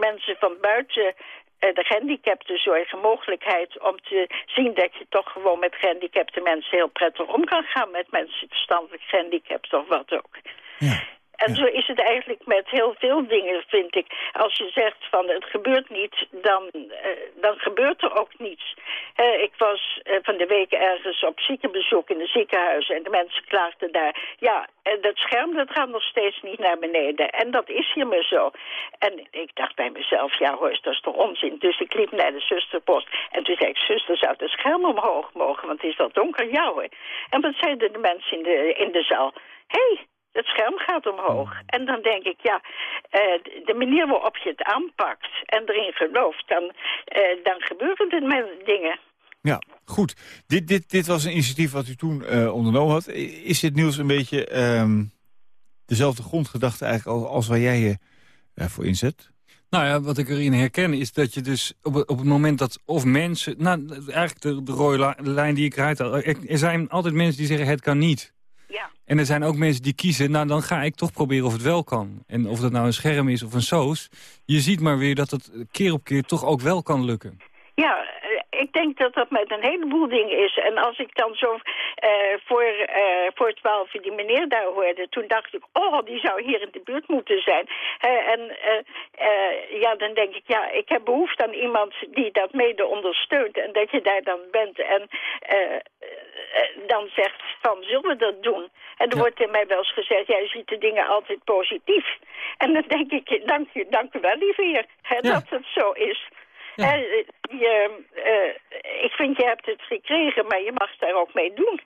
mensen van buiten eh, de gehandicaptenzorg een mogelijkheid om te zien dat je toch gewoon met gehandicapte mensen heel prettig om kan gaan. Met mensen verstandelijk gehandicapt of wat ook. Ja. En zo is het eigenlijk met heel veel dingen, vind ik. Als je zegt van het gebeurt niet, dan, eh, dan gebeurt er ook niets. Eh, ik was eh, van de week ergens op ziekenbezoek in een ziekenhuis... en de mensen klaagden daar... ja, en dat scherm dat gaat nog steeds niet naar beneden. En dat is hier maar zo. En ik dacht bij mezelf, ja hoor, dat is toch onzin. Dus ik liep naar de zusterpost. En toen zei ik, zuster, zou het scherm omhoog mogen? Want het is wel donker, ja hoor. En wat zeiden de mensen in de, in de zaal? Hé, hey, het scherm gaat omhoog. En dan denk ik, ja, eh, de manier waarop je het aanpakt en erin gelooft, dan, eh, dan gebeuren er men- dingen. Ja, goed. Dit, dit, dit was een initiatief wat u toen eh, ondernomen had. Is dit nieuws een beetje ehm, dezelfde grondgedachte eigenlijk als, als waar jij je eh, voor inzet? Nou ja, wat ik erin herken is dat je dus op, het- op het moment dat of mensen... Nou, eigenlijk de, de rode lijn die ik. Er, er zijn altijd mensen die zeggen het kan niet. Ja. En er zijn ook mensen die kiezen, nou dan ga ik toch proberen of het wel kan. En of dat nou een scherm is of een soos. Je ziet maar weer dat het keer op keer toch ook wel kan lukken. Ja, ik denk dat dat met een heleboel dingen is. En als ik dan zo eh, voor, eh voor twaalf die meneer daar hoorde... toen dacht ik, oh, die zou hier in de buurt moeten zijn. En eh, ja, dan denk ik, ja, ik heb behoefte aan iemand die dat mede ondersteunt. En dat je daar dan bent en dan zegt van, zullen we dat doen? En er wordt in mij wel eens gezegd, jij ziet de dingen altijd positief. En dan denk ik, dank u, dank u wel, lieve heer, hè, Ja. dat het zo is. Ja. Eh, je, eh, ik vind, je hebt het gekregen, maar je mag daar ook mee doen.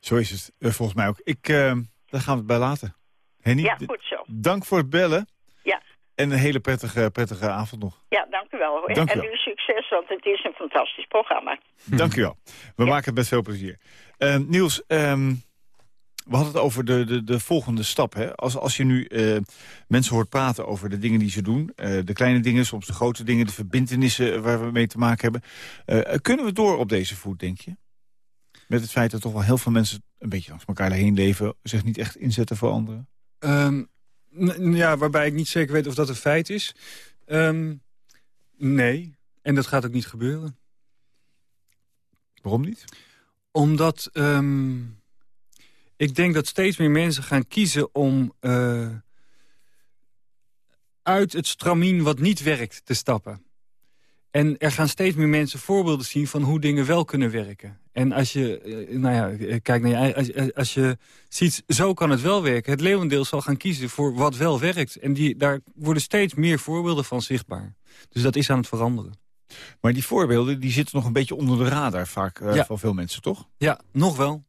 Zo is het eh, volgens mij ook. Ik, eh, daar gaan we het bij laten. Henny, Ja, goed zo. dank voor het bellen. Ja. En een hele prettige, prettige avond nog. Ja, dank u wel. Hoor. Dank u en wel. uw succes, want het is een fantastisch programma. Dank u wel. We maken het met veel plezier. Niels, ehm, we hadden het over de, de, de volgende stap. Hè? Als, als je nu eh, mensen hoort praten over de dingen die ze doen... eh, de kleine dingen, soms de grote dingen, de verbindenissen waar we mee te maken hebben... eh, kunnen we door op deze voet, denk je? Met het feit dat toch wel heel veel mensen een beetje langs elkaar heen leven... zich niet echt inzetten voor anderen? Ehm, ja, waarbij ik niet zeker weet of dat een feit is. Ehm, nee, en dat gaat ook niet gebeuren. Waarom niet? Omdat ehm, ik denk dat steeds meer mensen gaan kiezen om eh, uit het stramien wat niet werkt te stappen. En er gaan steeds meer mensen voorbeelden zien van hoe dingen wel kunnen werken. En als je, eh, nou ja, eh, kijk naar je als, als- je ziet, zo kan het wel werken. Het leeuwendeel zal gaan kiezen voor wat wel werkt. En die, daar worden steeds meer voorbeelden van zichtbaar. Dus dat is aan het veranderen. Maar die voorbeelden die zitten nog een beetje onder de radar vaak Ja. van veel mensen, toch? Ja, nog wel.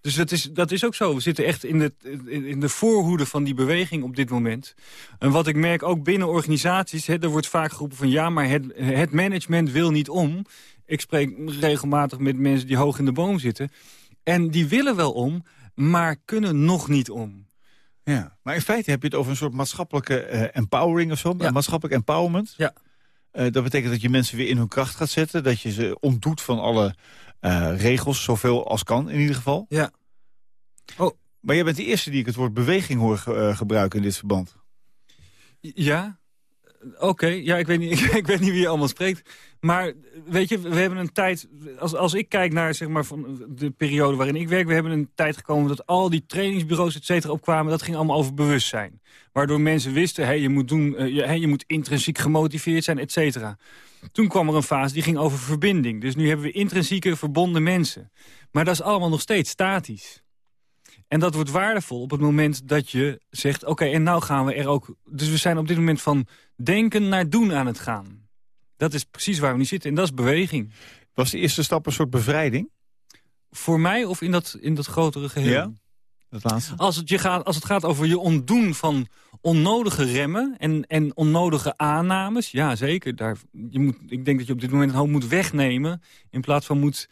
Dus dat is, dat is ook zo. We zitten echt in de, in de voorhoede van die beweging op dit moment. En wat ik merk ook binnen organisaties... Hè, er wordt vaak geroepen van ja, maar het, het management wil niet om. Ik spreek regelmatig met mensen die hoog in de boom zitten. En die willen wel om, maar kunnen nog niet om. Ja. Maar in feite heb je het over een soort maatschappelijke eh, empowering of zo. Ja. Maatschappelijk empowerment. Ja. Eh, dat betekent dat je mensen weer in hun kracht gaat zetten. Dat je ze ontdoet van alle regels, zoveel als kan in ieder geval. Ja. Oh. Maar jij bent de eerste die ik het woord beweging hoor ge- eh, gebruiken in dit verband. Ja, oké. Ja, ik weet, niet, ik weet niet wie je allemaal spreekt. Maar weet je, we hebben een tijd... Als, als ik kijk naar zeg maar, van de periode waarin ik werk... we hebben een tijd gekomen dat al die trainingsbureaus et cetera opkwamen. Dat ging allemaal over bewustzijn. Waardoor mensen wisten, hey, je, moet doen, eh, je, hey, je moet intrinsiek gemotiveerd zijn, et cetera. Toen kwam er een fase die ging over verbinding. Dus nu hebben we intrinsieke verbonden mensen. Maar dat is allemaal nog steeds statisch. En dat wordt waardevol op het moment dat je zegt... oké, en nou gaan we er ook... Dus we zijn op dit moment van denken naar doen aan het gaan. Dat is precies waar we nu zitten. En dat is beweging. Was de eerste stap een soort bevrijding? Voor mij of in dat, in dat grotere geheel? Ja. Laatste? Als, het je gaat, als het gaat over je ontdoen van onnodige remmen en, en onnodige aannames... ja, zeker. Daar, je moet, ik denk dat je op dit moment een hoop moet wegnemen... in plaats van moet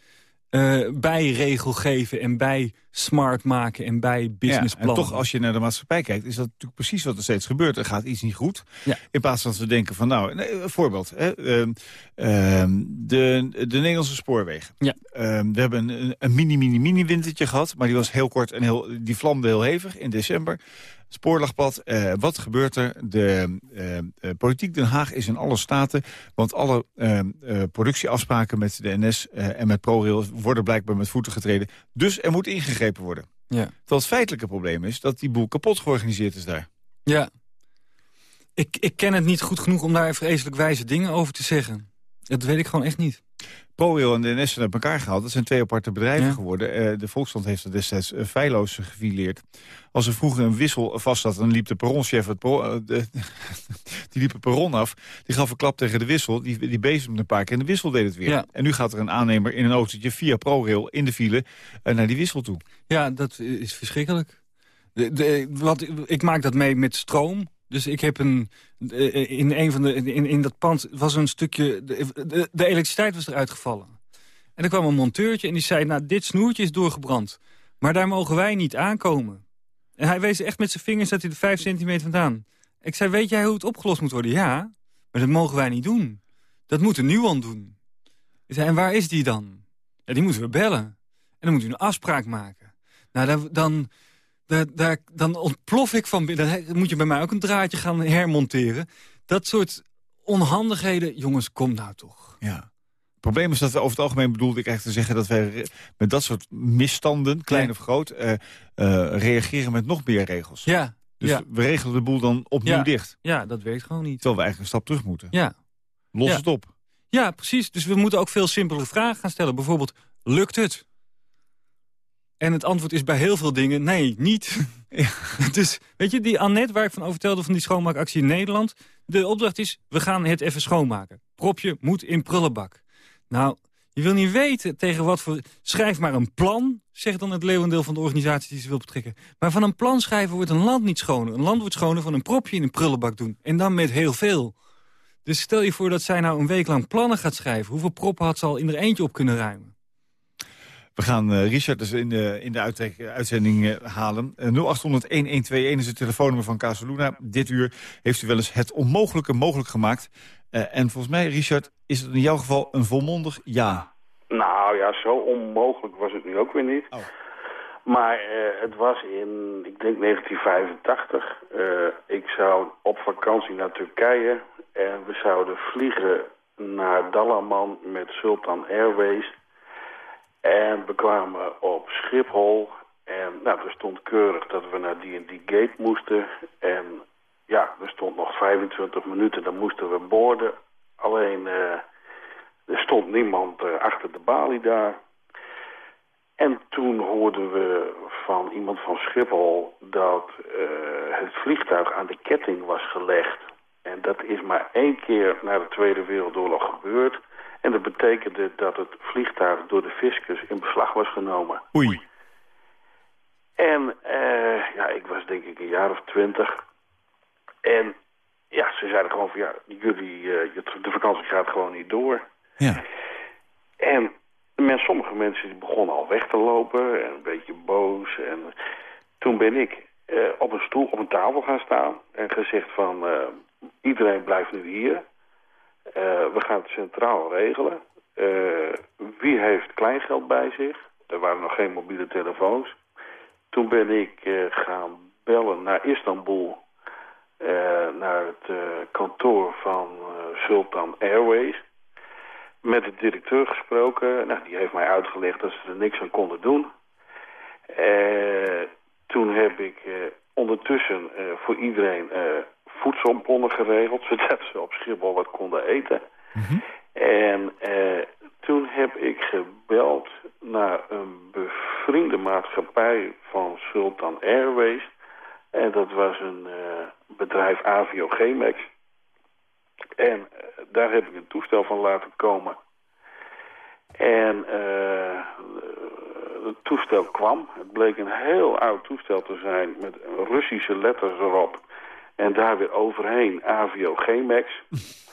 eh bij regel geven en bij smart maken en bij Ja, businessplan. en toch, als je naar de maatschappij kijkt, is dat natuurlijk precies wat er steeds gebeurt. Er gaat iets niet goed. Ja. In plaats van dat we denken van, nou, nee, een voorbeeld. Hè, ehm, ehm, de, de Nederlandse spoorwegen. Ja. Ehm, we hebben een, een mini, mini, mini wintertje gehad. Maar die was heel kort en heel, die vlamde heel hevig in december. Spoorlagpad, eh, wat gebeurt er? De eh, eh, politiek Den Haag is in alle staten. Want alle eh, productieafspraken met de NS en met ProRail worden blijkbaar met voeten getreden. Dus er moet ingegrepen worden. Ja. Terwijl het feitelijke probleem is dat die boel kapot georganiseerd is daar. Ja. Ik, ik ken het niet goed genoeg om daar vreselijk wijze dingen over te zeggen. Dat weet ik gewoon echt niet. ProRail en de NS zijn uit elkaar gehaald. Dat zijn twee aparte bedrijven Ja. geworden. Eh, de Volkskrant heeft het destijds uh, feilloos gefileerd. Als er vroeger een wissel vast zat, dan liep de perronchef het perron, uh, de, die liep het perron af. Die gaf een klap tegen de wissel. Die, die bezemde een paar keer en de wissel deed het weer. Ja. En nu gaat er een aannemer in een autootje via ProRail in de file naar die wissel toe. Ja, dat is verschrikkelijk. De, de, wat, ik maak dat mee met stroom. Dus ik heb een... In, een van de, in, in dat pand was een stukje... De, elektriciteit was eruit gevallen. En er kwam een monteurtje en die zei... nou, dit snoertje is doorgebrand. Maar daar mogen wij niet aankomen. En hij wees echt met zijn vingers dat hij er vijf centimeter vandaan. Ik zei, weet jij hoe het opgelost moet worden? Ja, maar dat mogen wij niet doen. Dat moet een Nuon doen. Ik zei, en waar is die dan? Ja, die moeten we bellen. En dan moet u een afspraak maken. Nou, dan, daar, daar, dan ontplof ik van binnen. Dan moet je bij mij ook een draadje gaan hermonteren. Dat soort onhandigheden, jongens, kom nou toch. Ja. Het probleem is dat we over het algemeen bedoelde ik echt te zeggen... dat wij met dat soort misstanden, klein of groot... Uh, uh, reageren met nog meer regels. Ja, Dus ja, we regelen de boel dan opnieuw Ja. dicht. ja, dat werkt gewoon niet. Terwijl we eigenlijk een stap terug moeten. Ja. Los Ja. het op. ja, precies. Dus we moeten ook veel simpelere vragen gaan stellen. Bijvoorbeeld, lukt het? En het antwoord is bij heel veel dingen, nee, niet. dus, weet je, die Annette waar ik van over vertelde... van die schoonmaakactie in Nederland... de opdracht is, we gaan het even schoonmaken. Propje moet in prullenbak. Nou, je wil niet weten tegen wat voor... Schrijf maar een plan, zegt dan het leeuwendeel van de organisatie die ze wil betrekken. Maar van een plan schrijven wordt een land niet schoner. Een land wordt schoner van een propje in een prullenbak doen. En dan met heel veel. Dus stel je voor dat zij nou een week lang plannen gaat schrijven. Hoeveel proppen had ze al in er eentje op kunnen ruimen? We gaan uh, Richard dus in de, in de uittrek, uitzending uh, halen. Uh, 0800-1121 is het telefoonnummer van Casaluna. Dit uur heeft u wel eens het onmogelijke mogelijk gemaakt. En volgens mij, Richard, is het in jouw geval een volmondig ja. Nou ja, zo onmogelijk was het nu ook weer niet. Oh. Maar eh, het was in, ik denk 1985. Eh, ik zou op vakantie naar Turkije en we zouden vliegen naar Dalaman met Sultan Airways. En we kwamen op Schiphol en nou, er stond keurig dat we naar die en die gate moesten. En ja, er stond nog 25 minuten, dan moesten we boorden. Alleen, eh, er stond niemand eh, achter de balie daar. En toen hoorden we van iemand van Schiphol dat eh, het vliegtuig aan de ketting was gelegd. En dat is maar één keer na de Tweede Wereldoorlog gebeurd. En dat betekende dat het vliegtuig door de fiscus in beslag was genomen. Oei. En eh, ja, ik was denk ik een jaar of twintig. En ja, ze zeiden gewoon van ja, jullie, eh, de vakantie gaat gewoon niet door. Ja. En men, sommige mensen die begonnen al weg te lopen en een beetje boos. En toen ben ik eh, op een stoel, op een tafel gaan staan en gezegd van iedereen blijft nu hier. Eh, we gaan het centraal regelen. Eh, wie heeft kleingeld bij zich? Er waren nog geen mobiele telefoons. Toen ben ik eh, gaan bellen naar Istanbul, naar het kantoor van Sultan Airways. Met de directeur gesproken. Nou, die heeft mij uitgelegd dat ze er niks aan konden doen. Toen heb ik ondertussen voor iedereen voedselbonnen geregeld... zodat ze op Schiphol wat konden eten. En eh, toen heb ik gebeld naar een bevriende maatschappij van Sultan Airways. En dat was een eh, bedrijf Avio G-Max. En eh, daar heb ik een toestel van laten komen. En eh, het toestel kwam. Het bleek een heel oud toestel te zijn met Russische letters erop. En daar weer overheen Avio G-Max.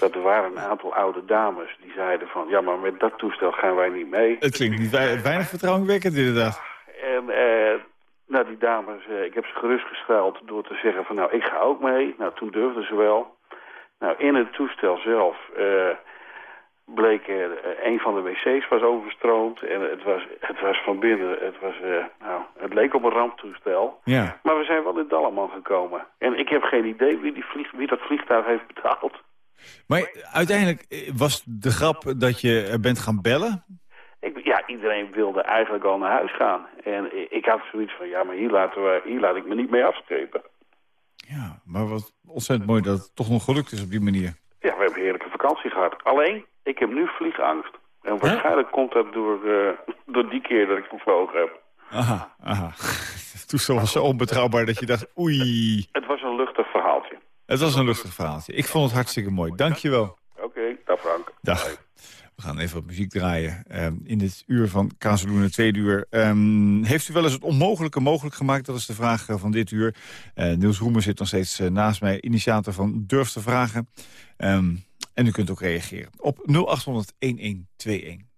Dat er waren een aantal oude dames die zeiden van... ja, maar met dat toestel gaan wij niet mee. Het klinkt niet wei- weinig vertrouwenwekkend inderdaad. En eh, nou, die dames, eh, ik heb ze gerustgesteld door te zeggen van... nou, ik ga ook mee. Nou, toen durfden ze wel. Nou, in het toestel zelf eh, bleek er... eh, een van de wc's was overstroomd. En het was, het was van binnen... Het, was, eh, nou, het leek op een ramptoestel. Ja. Maar we zijn wel in Dalleman gekomen. En ik heb geen idee wie, die vlieg, wie dat vliegtuig heeft betaald. Maar uiteindelijk eh, was de grap dat je bent gaan bellen. Ik, ja, iedereen wilde eigenlijk al naar huis gaan. En ik had zoiets van, ja, maar hier, laten we, hier laat ik me niet mee afstrepen. Ja, maar wat ontzettend mooi dat het toch nog gelukt is op die manier. Ja, we hebben een heerlijke vakantie gehad. Alleen, ik heb nu vliegangst. En waarschijnlijk komt dat door, eh, door die keer dat ik gevlogen heb. Aha, aha. Het toestel was zo onbetrouwbaar dat je dacht, oei. Het was een luchtig verhaaltje. Het was een lustig verhaaltje. Ik vond het hartstikke mooi. Dankjewel. Oké, dag Frank. Dag. We gaan even wat muziek draaien ehm, in dit uur van Kazeloen, het tweede uur. Ehm, heeft u wel eens het onmogelijke mogelijk gemaakt? Dat is de vraag eh, van dit uur. Eh, Niels Roemer zit nog steeds naast mij, initiator van Durf te Vragen. Ehm, en u kunt ook reageren op 0800-1121.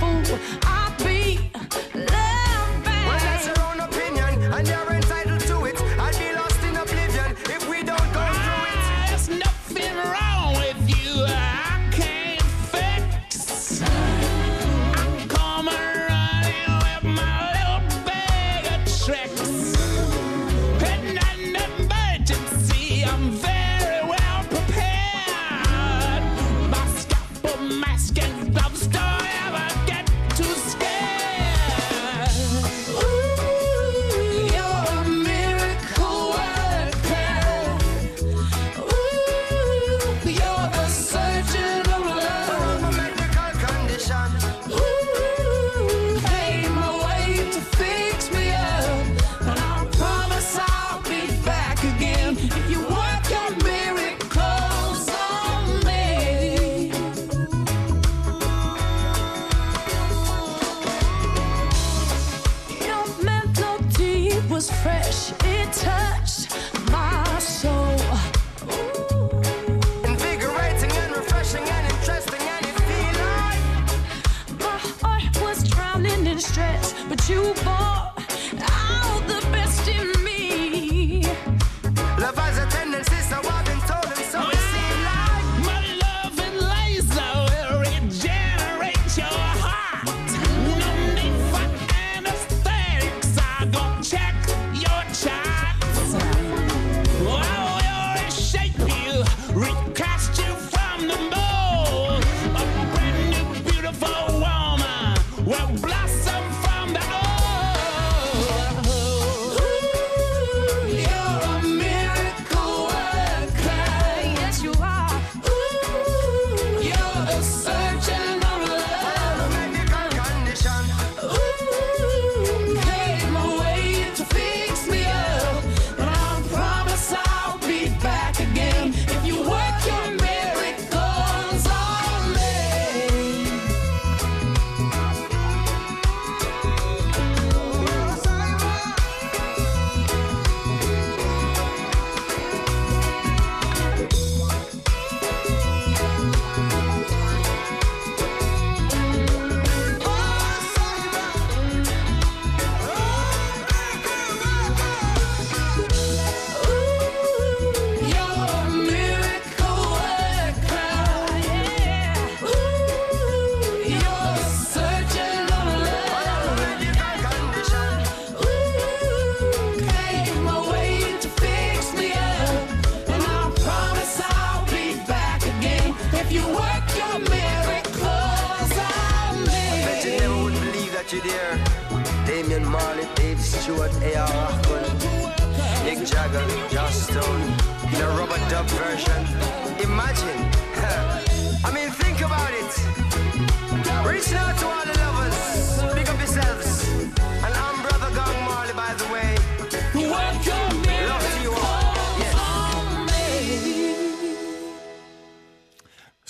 不。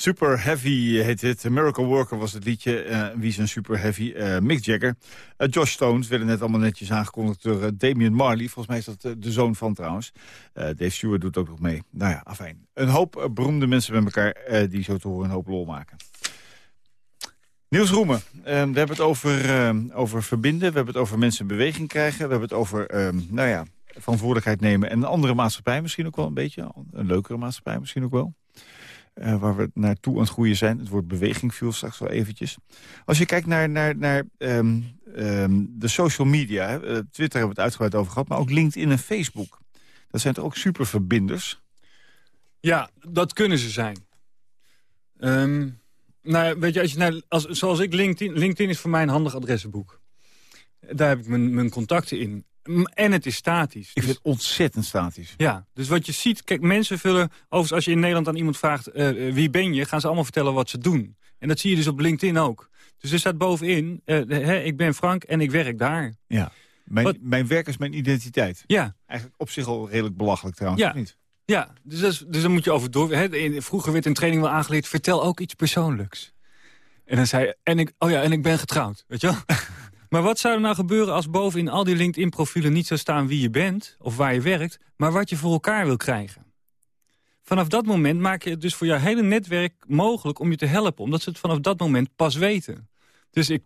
Super Heavy heet dit. Miracle Worker was het liedje. Eh, wie is een Super Heavy? Eh, Mick Jagger. Eh, Josh Stones werden net allemaal netjes aangekondigd door Damien Marley. Volgens mij is dat de zoon van trouwens. Dave Stewart doet ook nog mee. Nou ja, afijn. Een hoop beroemde mensen bij elkaar die zo te horen een hoop lol maken. Niels Roemen, eh, we hebben het over, over verbinden. We hebben het over mensen in beweging krijgen. We hebben het over, eh, nou ja, verantwoordelijkheid nemen. En een andere maatschappij misschien ook wel een beetje. Een leukere maatschappij misschien ook wel. Eh, waar we naartoe aan het groeien zijn. Het woord beweging viel straks wel eventjes. Als je kijkt naar, naar, naar ehm, ehm, de social media. eh, Twitter hebben we het uitgebreid over gehad. Maar ook LinkedIn en Facebook. Dat zijn toch ook superverbinders? Ja, dat kunnen ze zijn. Ehm, nou, weet je, als je naar, als, zoals ik LinkedIn... LinkedIn is voor mij een handig adressenboek. Daar heb ik mijn, mijn contacten in. En het is statisch. Ik Dus- vind het ontzettend statisch. Ja, dus wat je ziet... Kijk, mensen vullen... Overigens, als je in Nederland aan iemand vraagt... eh, eh, wie ben je? Gaan ze allemaal vertellen wat ze doen. En dat zie je dus op LinkedIn ook. Dus er staat bovenin... eh, hè, ik ben Frank en ik werk daar. Ja. Mijn, Wat- mijn werk is mijn identiteit. Ja, Eigenlijk op zich al redelijk belachelijk trouwens. Ja. of niet? ja dus, dat is- dus dan moet je over door... Hè, vroeger werd in training wel aangeleerd... vertel ook iets persoonlijks. En dan zei. En ik, oh ja, en ik ben getrouwd. Weet je wel? maar wat zou er nou gebeuren als bovenin al die LinkedIn-profielen... niet zou staan wie je bent of waar je werkt... maar wat je voor elkaar wil krijgen? Vanaf dat moment maak je het dus voor jouw hele netwerk mogelijk om je te helpen. Omdat ze het vanaf dat moment pas weten. Dus ik,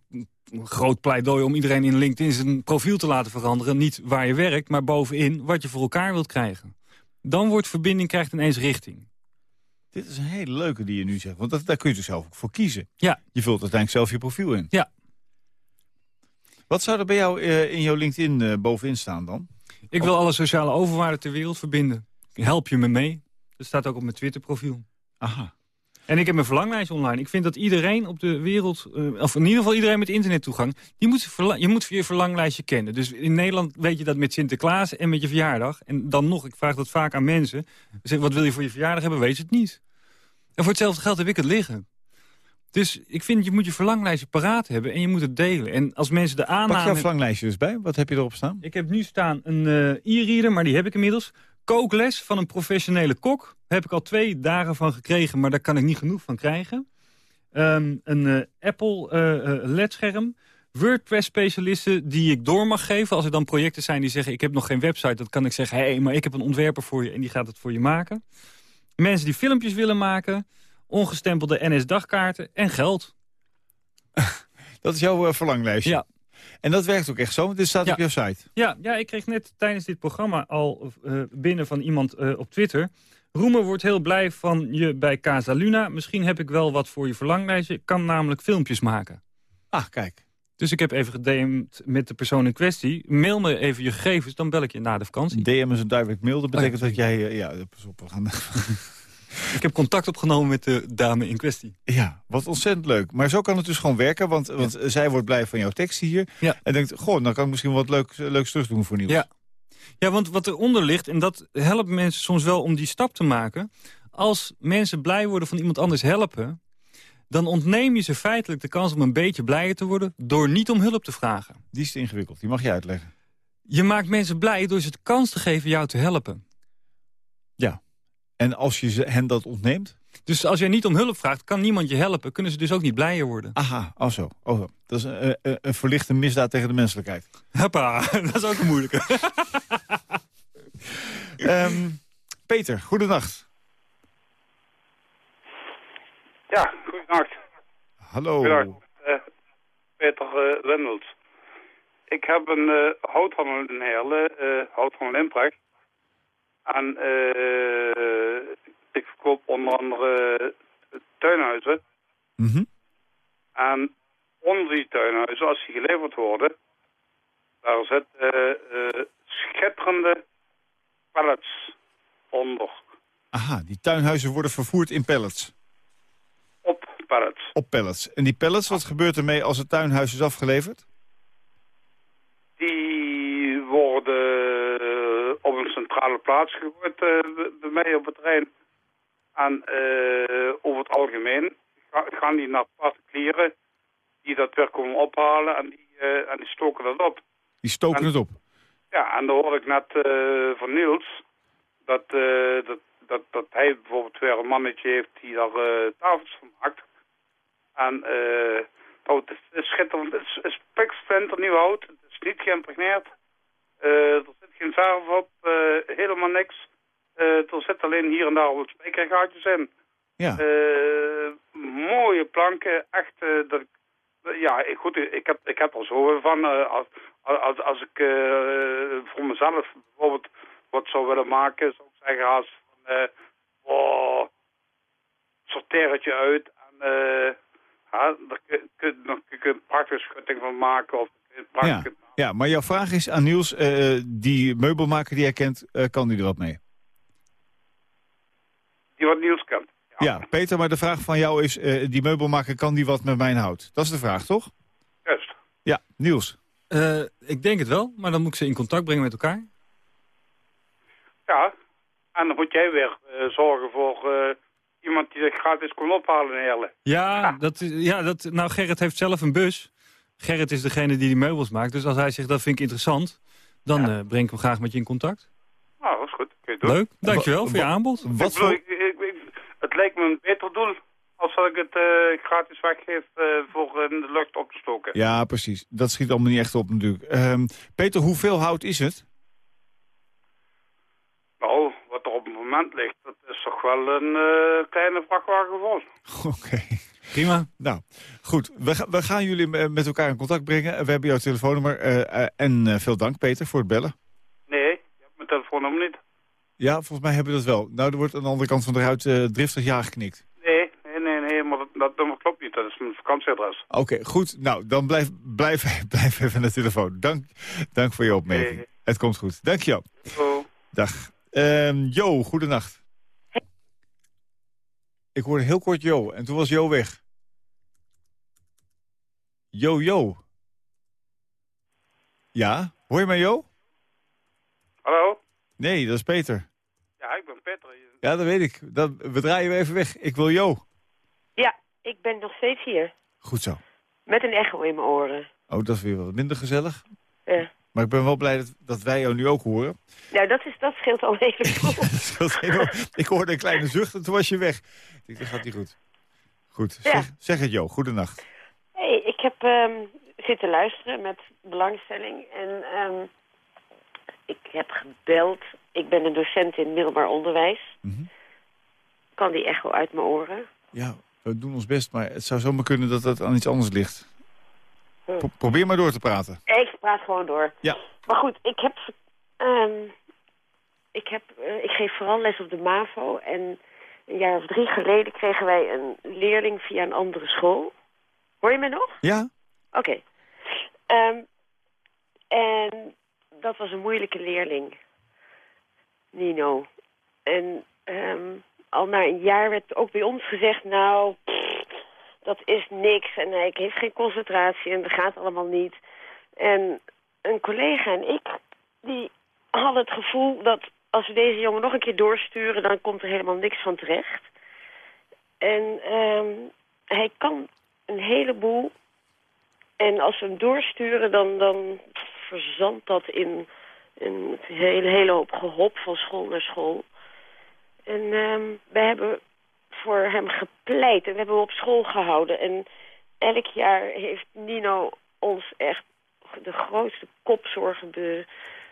groot pleidooi om iedereen in LinkedIn zijn profiel te laten veranderen. Niet waar je werkt, maar bovenin wat je voor elkaar wilt krijgen. Dan wordt verbinding, krijgt ineens richting. Dit is een hele leuke die je nu zegt. Want dat, daar kun je dus zelf ook voor kiezen. Ja. Je vult uiteindelijk zelf je profiel in. Ja. Wat zou er bij jou eh, in jouw LinkedIn eh, bovenin staan dan? Ik wil alle sociale overwaarden ter wereld verbinden. Help je me mee? Dat staat ook op mijn Twitter profiel. Aha. En ik heb mijn verlanglijst online. Ik vind dat iedereen op de wereld, eh, of in ieder geval iedereen met internettoegang... Die moet je moet je verlanglijstje kennen. Dus in Nederland weet je dat met Sinterklaas en met je verjaardag. En dan nog, ik vraag dat vaak aan mensen. Zeg, wat wil je voor je verjaardag hebben? Weet ze het niet. En voor hetzelfde geld heb ik het liggen. Dus ik vind, je moet je verlanglijstje paraat hebben en je moet het delen. En als mensen de Pak aanname... jouw verlanglijstje dus bij. Wat heb je erop staan? Ik heb nu staan een eh, e-reader, maar die heb ik inmiddels. Kookles van een professionele kok. Daar heb ik al twee dagen van gekregen, maar daar kan ik niet genoeg van krijgen. Ehm, een eh, Apple eh, ledscherm. WordPress-specialisten die ik door mag geven. Als er dan projecten zijn die zeggen, ik heb nog geen website. Dan kan ik zeggen, hé, hey, maar ik heb een ontwerper voor je en die gaat het voor je maken. Mensen die filmpjes willen maken. Ongestempelde NS-dagkaarten en geld. Dat is jouw eh, verlanglijstje. Ja. En dat werkt ook echt zo, want dit staat Ja. op jouw site. Ja, ja, ik kreeg net tijdens dit programma al eh, binnen van iemand eh, op Twitter. Roemer wordt heel blij van je bij Casa Luna. Misschien heb ik wel wat voor je verlanglijstje. Ik kan namelijk filmpjes maken. Ah, kijk. Dus ik heb even gedM'd met de persoon in kwestie. Mail me even je gegevens, dan bel ik je na de vakantie. DM is een direct mail. Dat betekent Oh dat jij... ja, pas op, we gaan... Ik heb contact opgenomen met de dame in kwestie. Ja, wat ontzettend leuk. Maar zo kan het dus gewoon werken, want, want zij wordt blij van jouw teksten hier. Ja. En denkt, goh, dan kan ik misschien wat leuk, leuks terug doen voor Niels. Ja. ja, want wat eronder ligt, en dat helpt mensen soms wel om die stap te maken... als mensen blij worden van iemand anders helpen... dan ontneem je ze feitelijk de kans om een beetje blijer te worden... door niet om hulp te vragen. Die is te ingewikkeld, die mag je uitleggen. Je maakt mensen blij door ze de kans te geven jou te helpen. En als je hen dat ontneemt? Dus als jij niet om hulp vraagt, kan niemand je helpen. Kunnen ze dus ook niet blijer worden. Aha, oh zo. Oh, zo. Dat is een, een, een verlichte misdaad tegen de menselijkheid. Hoppa, dat is ook een moeilijke. Ehm, Peter, goedenacht. Ja, goedenacht. Hallo. Eh, Peter uh, Wendels. Ik heb een uh, houthandel in Heerlen, uh, houthandel Imprecht. En uh, ik verkoop onder andere tuinhuizen. Mhm. En onder die tuinhuizen, als die geleverd worden, daar zitten uh, schitterende pallets onder. Aha, die tuinhuizen worden vervoerd in pallets. Op pallets. Op pallets. En die pallets, wat gebeurt ermee als het tuinhuis is afgeleverd? Die hele plaats gegooid eh, bij- bij mij op het terrein. En eh, over het algemeen ga- gaan die naar particulieren die dat weer komen ophalen en die, eh, en die stoken dat op. Die stoken En- het op. Ja, en dan hoorde ik net eh, van Niels dat, eh, dat, dat, dat hij bijvoorbeeld weer een mannetje heeft die daar eh, tafels van maakt. En eh nou, het is, schitterend. Het is, is nieuw hout. Het is niet geïmpregneerd. Eh, er zit geen verf op, eh, helemaal niks. Eh, er zit alleen hier en daar wat spijkergaatjes in. Ja. Eh, mooie planken, echt. eh, dat ik, ja, goed, ik heb, ik heb er zo van. eh, als, als, als ik eh, voor mezelf bijvoorbeeld wat zou willen maken, zou ik zeggen als van, eh, oh, sorteer het je uit en eh, ja, daar kun, kun, je een prachtige schutting van maken of Ja. ja, maar jouw vraag is aan Niels, eh, die meubelmaker die jij kent, eh, kan die er wat mee? die wat Niels kent. Ja, Peter, maar de vraag van jou is, eh, die meubelmaker, kan die wat met mijn hout? Dat is de vraag, toch? Juist. Ja, Niels. Eh, ik denk het wel, maar dan moet ik ze in contact brengen met elkaar. Ja, en dan moet jij weer eh, zorgen voor eh, iemand die zich gratis kon ophalen in Heerlen. Ja, Dat, is- ja dat, nou Gerrit heeft zelf een bus. Gerrit is degene die die meubels maakt. Dus als hij zegt dat vind ik interessant, dan eh, breng ik hem graag met je in contact. Nou, dat is goed. Kun je doen. Leuk, dankjewel voor je aanbod. Wat ik bedoel, voor... ik, ik- ik- het lijkt me een beter doel als dat ik het eh, gratis weggeef eh, voor in de lucht op te stoken. Ja, precies. Dat schiet allemaal niet echt op natuurlijk. Ehm, Peter, hoeveel hout is het? Nou, wat er op het moment ligt, dat is toch wel een eh, kleine vrachtwagen vol. Oké. Prima. Nou, goed. We, ga- we gaan jullie me- met elkaar in contact brengen. We hebben jouw telefoonnummer. eh, eh, en eh, veel dank, Peter, voor het bellen. Nee, je hebt mijn telefoonnummer niet. Ja, volgens mij hebben we dat wel. Nou, er wordt aan de andere kant van de ruit eh, driftig ja geknikt. Nee, nee, nee, nee, maar dat, dat nummer klopt niet. Dat is mijn vakantieadres. Oké, goed. Nou, dan blijf, blijf, blijf even aan de telefoon. Dank, dank voor je opmerking. Het komt goed. Dank je wel. Zo. Dag. Ehm, jo, goedenacht. Ik hoorde heel kort Jo en toen was Jo weg. Jo, Jo. Ja, hoor je mij Jo? Hallo? Nee, dat is Peter. Ja, ik ben Peter. Ja, dat weet ik. Dat, we draaien weer even weg. Ik wil Jo. Ja, ik ben nog steeds hier. Goed zo. Met een echo in mijn oren. Oh, dat is weer wat minder gezellig. Ja. Maar ik ben wel blij dat, dat wij jou nu ook horen. Nou, dat, is, dat scheelt al even. Dat scheelt enorm. ik hoorde een kleine zucht en toen was je weg. Ik dacht, dat gaat niet goed. Goed, Ja. zeg, zeg het Jo. Goedenacht. hey, ik heb ehm, zitten luisteren met belangstelling. En ehm, ik heb gebeld. Ik ben een docent in middelbaar onderwijs. Mhm. Kan die echo uit mijn oren? Ja, we doen ons best, maar het zou zomaar kunnen dat het aan iets anders ligt. Hm. Pro- probeer maar door te praten. Ik praat gewoon door. Ja. Maar goed, ik heb... ehm, ik, heb eh, ik geef vooral les op de MAVO. En een jaar of drie geleden kregen wij een leerling via een andere school. Hoor je me nog? Ja? Oké. Ehm, en dat was een moeilijke leerling. Nino. En ehm, al na een jaar werd ook bij ons gezegd... nou, pff, dat is niks. En hij heeft geen concentratie en dat gaat allemaal niet. En een collega en ik, die hadden het gevoel dat... als we deze jongen nog een keer doorsturen... dan komt er helemaal niks van terecht. En ehm, hij kan een heleboel... En als we hem doorsturen, dan, dan verzandt dat in een hele, hele hoop gehop van school naar school. En ehm we hebben voor hem gepleit en we hebben hem op school gehouden. En elk jaar heeft Nino ons echt de grootste kopzorgen be-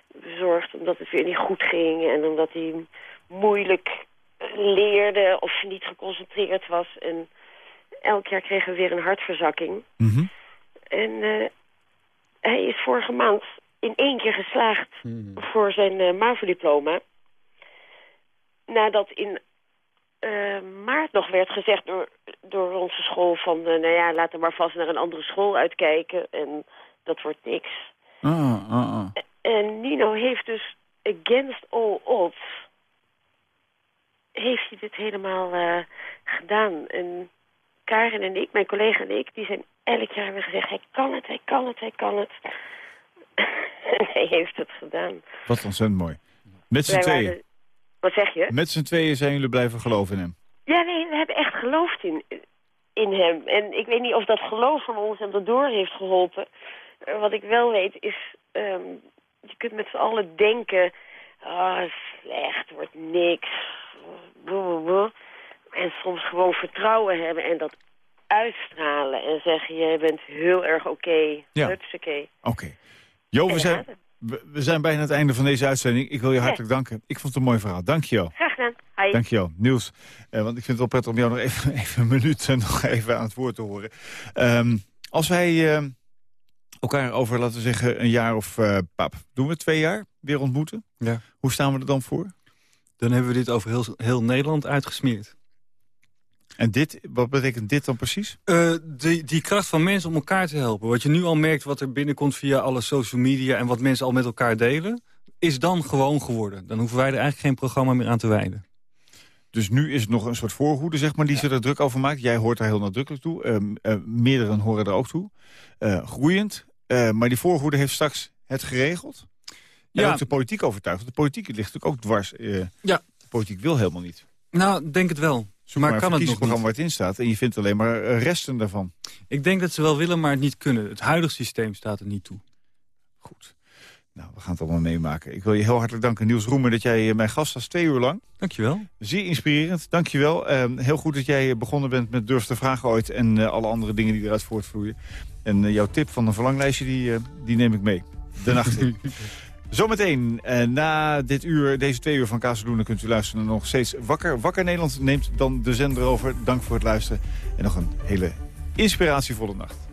bezorgd. Omdat het weer niet goed ging en omdat hij moeilijk leerde of niet geconcentreerd was. En elk jaar kregen we weer een hartverzakking. Mhm. En eh, hij is vorige maand in één keer geslaagd voor zijn eh MAVO-diploma. Nadat in eh, maart nog werd gezegd door, door onze school van... nou ja, laat hem maar vast naar een andere school uitkijken. En dat wordt niks. Ah, ah, ah. En Nino heeft dus against all odds... heeft hij dit helemaal gedaan. En Karen en ik, mijn collega en ik, die zijn elk jaar weer gezegd... hij kan het, hij kan het, hij kan het. en hij heeft het gedaan. Wat ontzettend mooi. Met z'n tweeën? waren- Wat zeg je? Met z'n tweeën zijn jullie blijven geloven in hem? Ja, nee, we hebben echt geloofd in, in hem. En ik weet niet of dat geloof van ons hem erdoor heeft geholpen. Eh, wat ik wel weet is, ehm, je kunt met z'n allen denken... Ah, slecht, wordt niks. Boe, boe, boe. En soms gewoon vertrouwen hebben en dat uitstralen. En zeggen, je bent heel erg oké. Ja. Hupsakee. Oké. Jo, we zijn, we, bijna aan het einde van deze uitzending. Ik wil je hartelijk danken. Ik vond het een mooi verhaal. Dank je wel. Graag gedaan. Hi. Dankjewel. Niels, eh, want ik vind het wel prettig om jou nog even, even een minuut eh, nog even aan het woord te horen. Ehm, als wij eh, elkaar over, laten we zeggen, een jaar of, eh pap, doen we twee jaar weer ontmoeten? Ja. Hoe staan we er dan voor? Dan hebben we dit over heel, heel Nederland uitgesmeerd. En dit, wat betekent dit dan precies? Eh, die, die kracht van mensen om elkaar te helpen. Wat je nu al merkt wat er binnenkomt via alle social media... en wat mensen al met elkaar delen, is dan gewoon geworden. Dan hoeven wij er eigenlijk geen programma meer aan te wijden. Dus nu is het nog een soort voorhoede, zeg maar, die ze er druk over maakt. Jij hoort daar heel nadrukkelijk toe. Eh, meerderen horen er ook toe. Eh, groeiend. Maar die voorhoede heeft straks het geregeld. En Ja. ook de politiek overtuigd. De politiek ligt natuurlijk ook dwars. Ja. De politiek wil helemaal niet. Nou, denk het wel. Zoek maar maar, kan een het niet? waar het in staat. En je vindt alleen maar eh, resten daarvan. Ik denk dat ze wel willen, maar het niet kunnen. Het huidige systeem staat er niet toe. Goed. Nou, we gaan het allemaal meemaken. Ik wil je heel hartelijk danken, Niels Roemer, dat jij eh, mijn gast was twee uur lang. Dankjewel. Zeer inspirerend, dankjewel. Uh, heel goed dat jij begonnen bent met Durf te Vragen ooit... en eh, alle andere dingen die eruit voortvloeien. En eh, jouw tip van een verlanglijstje, die, eh, die neem ik mee. De nacht. Zometeen, eh, na dit uur, deze twee uur van Kazeloenen... kunt u luisteren nog steeds Wakker. Wakker Nederland neemt dan de zender over. Dank voor het luisteren. En nog een hele inspiratievolle nacht.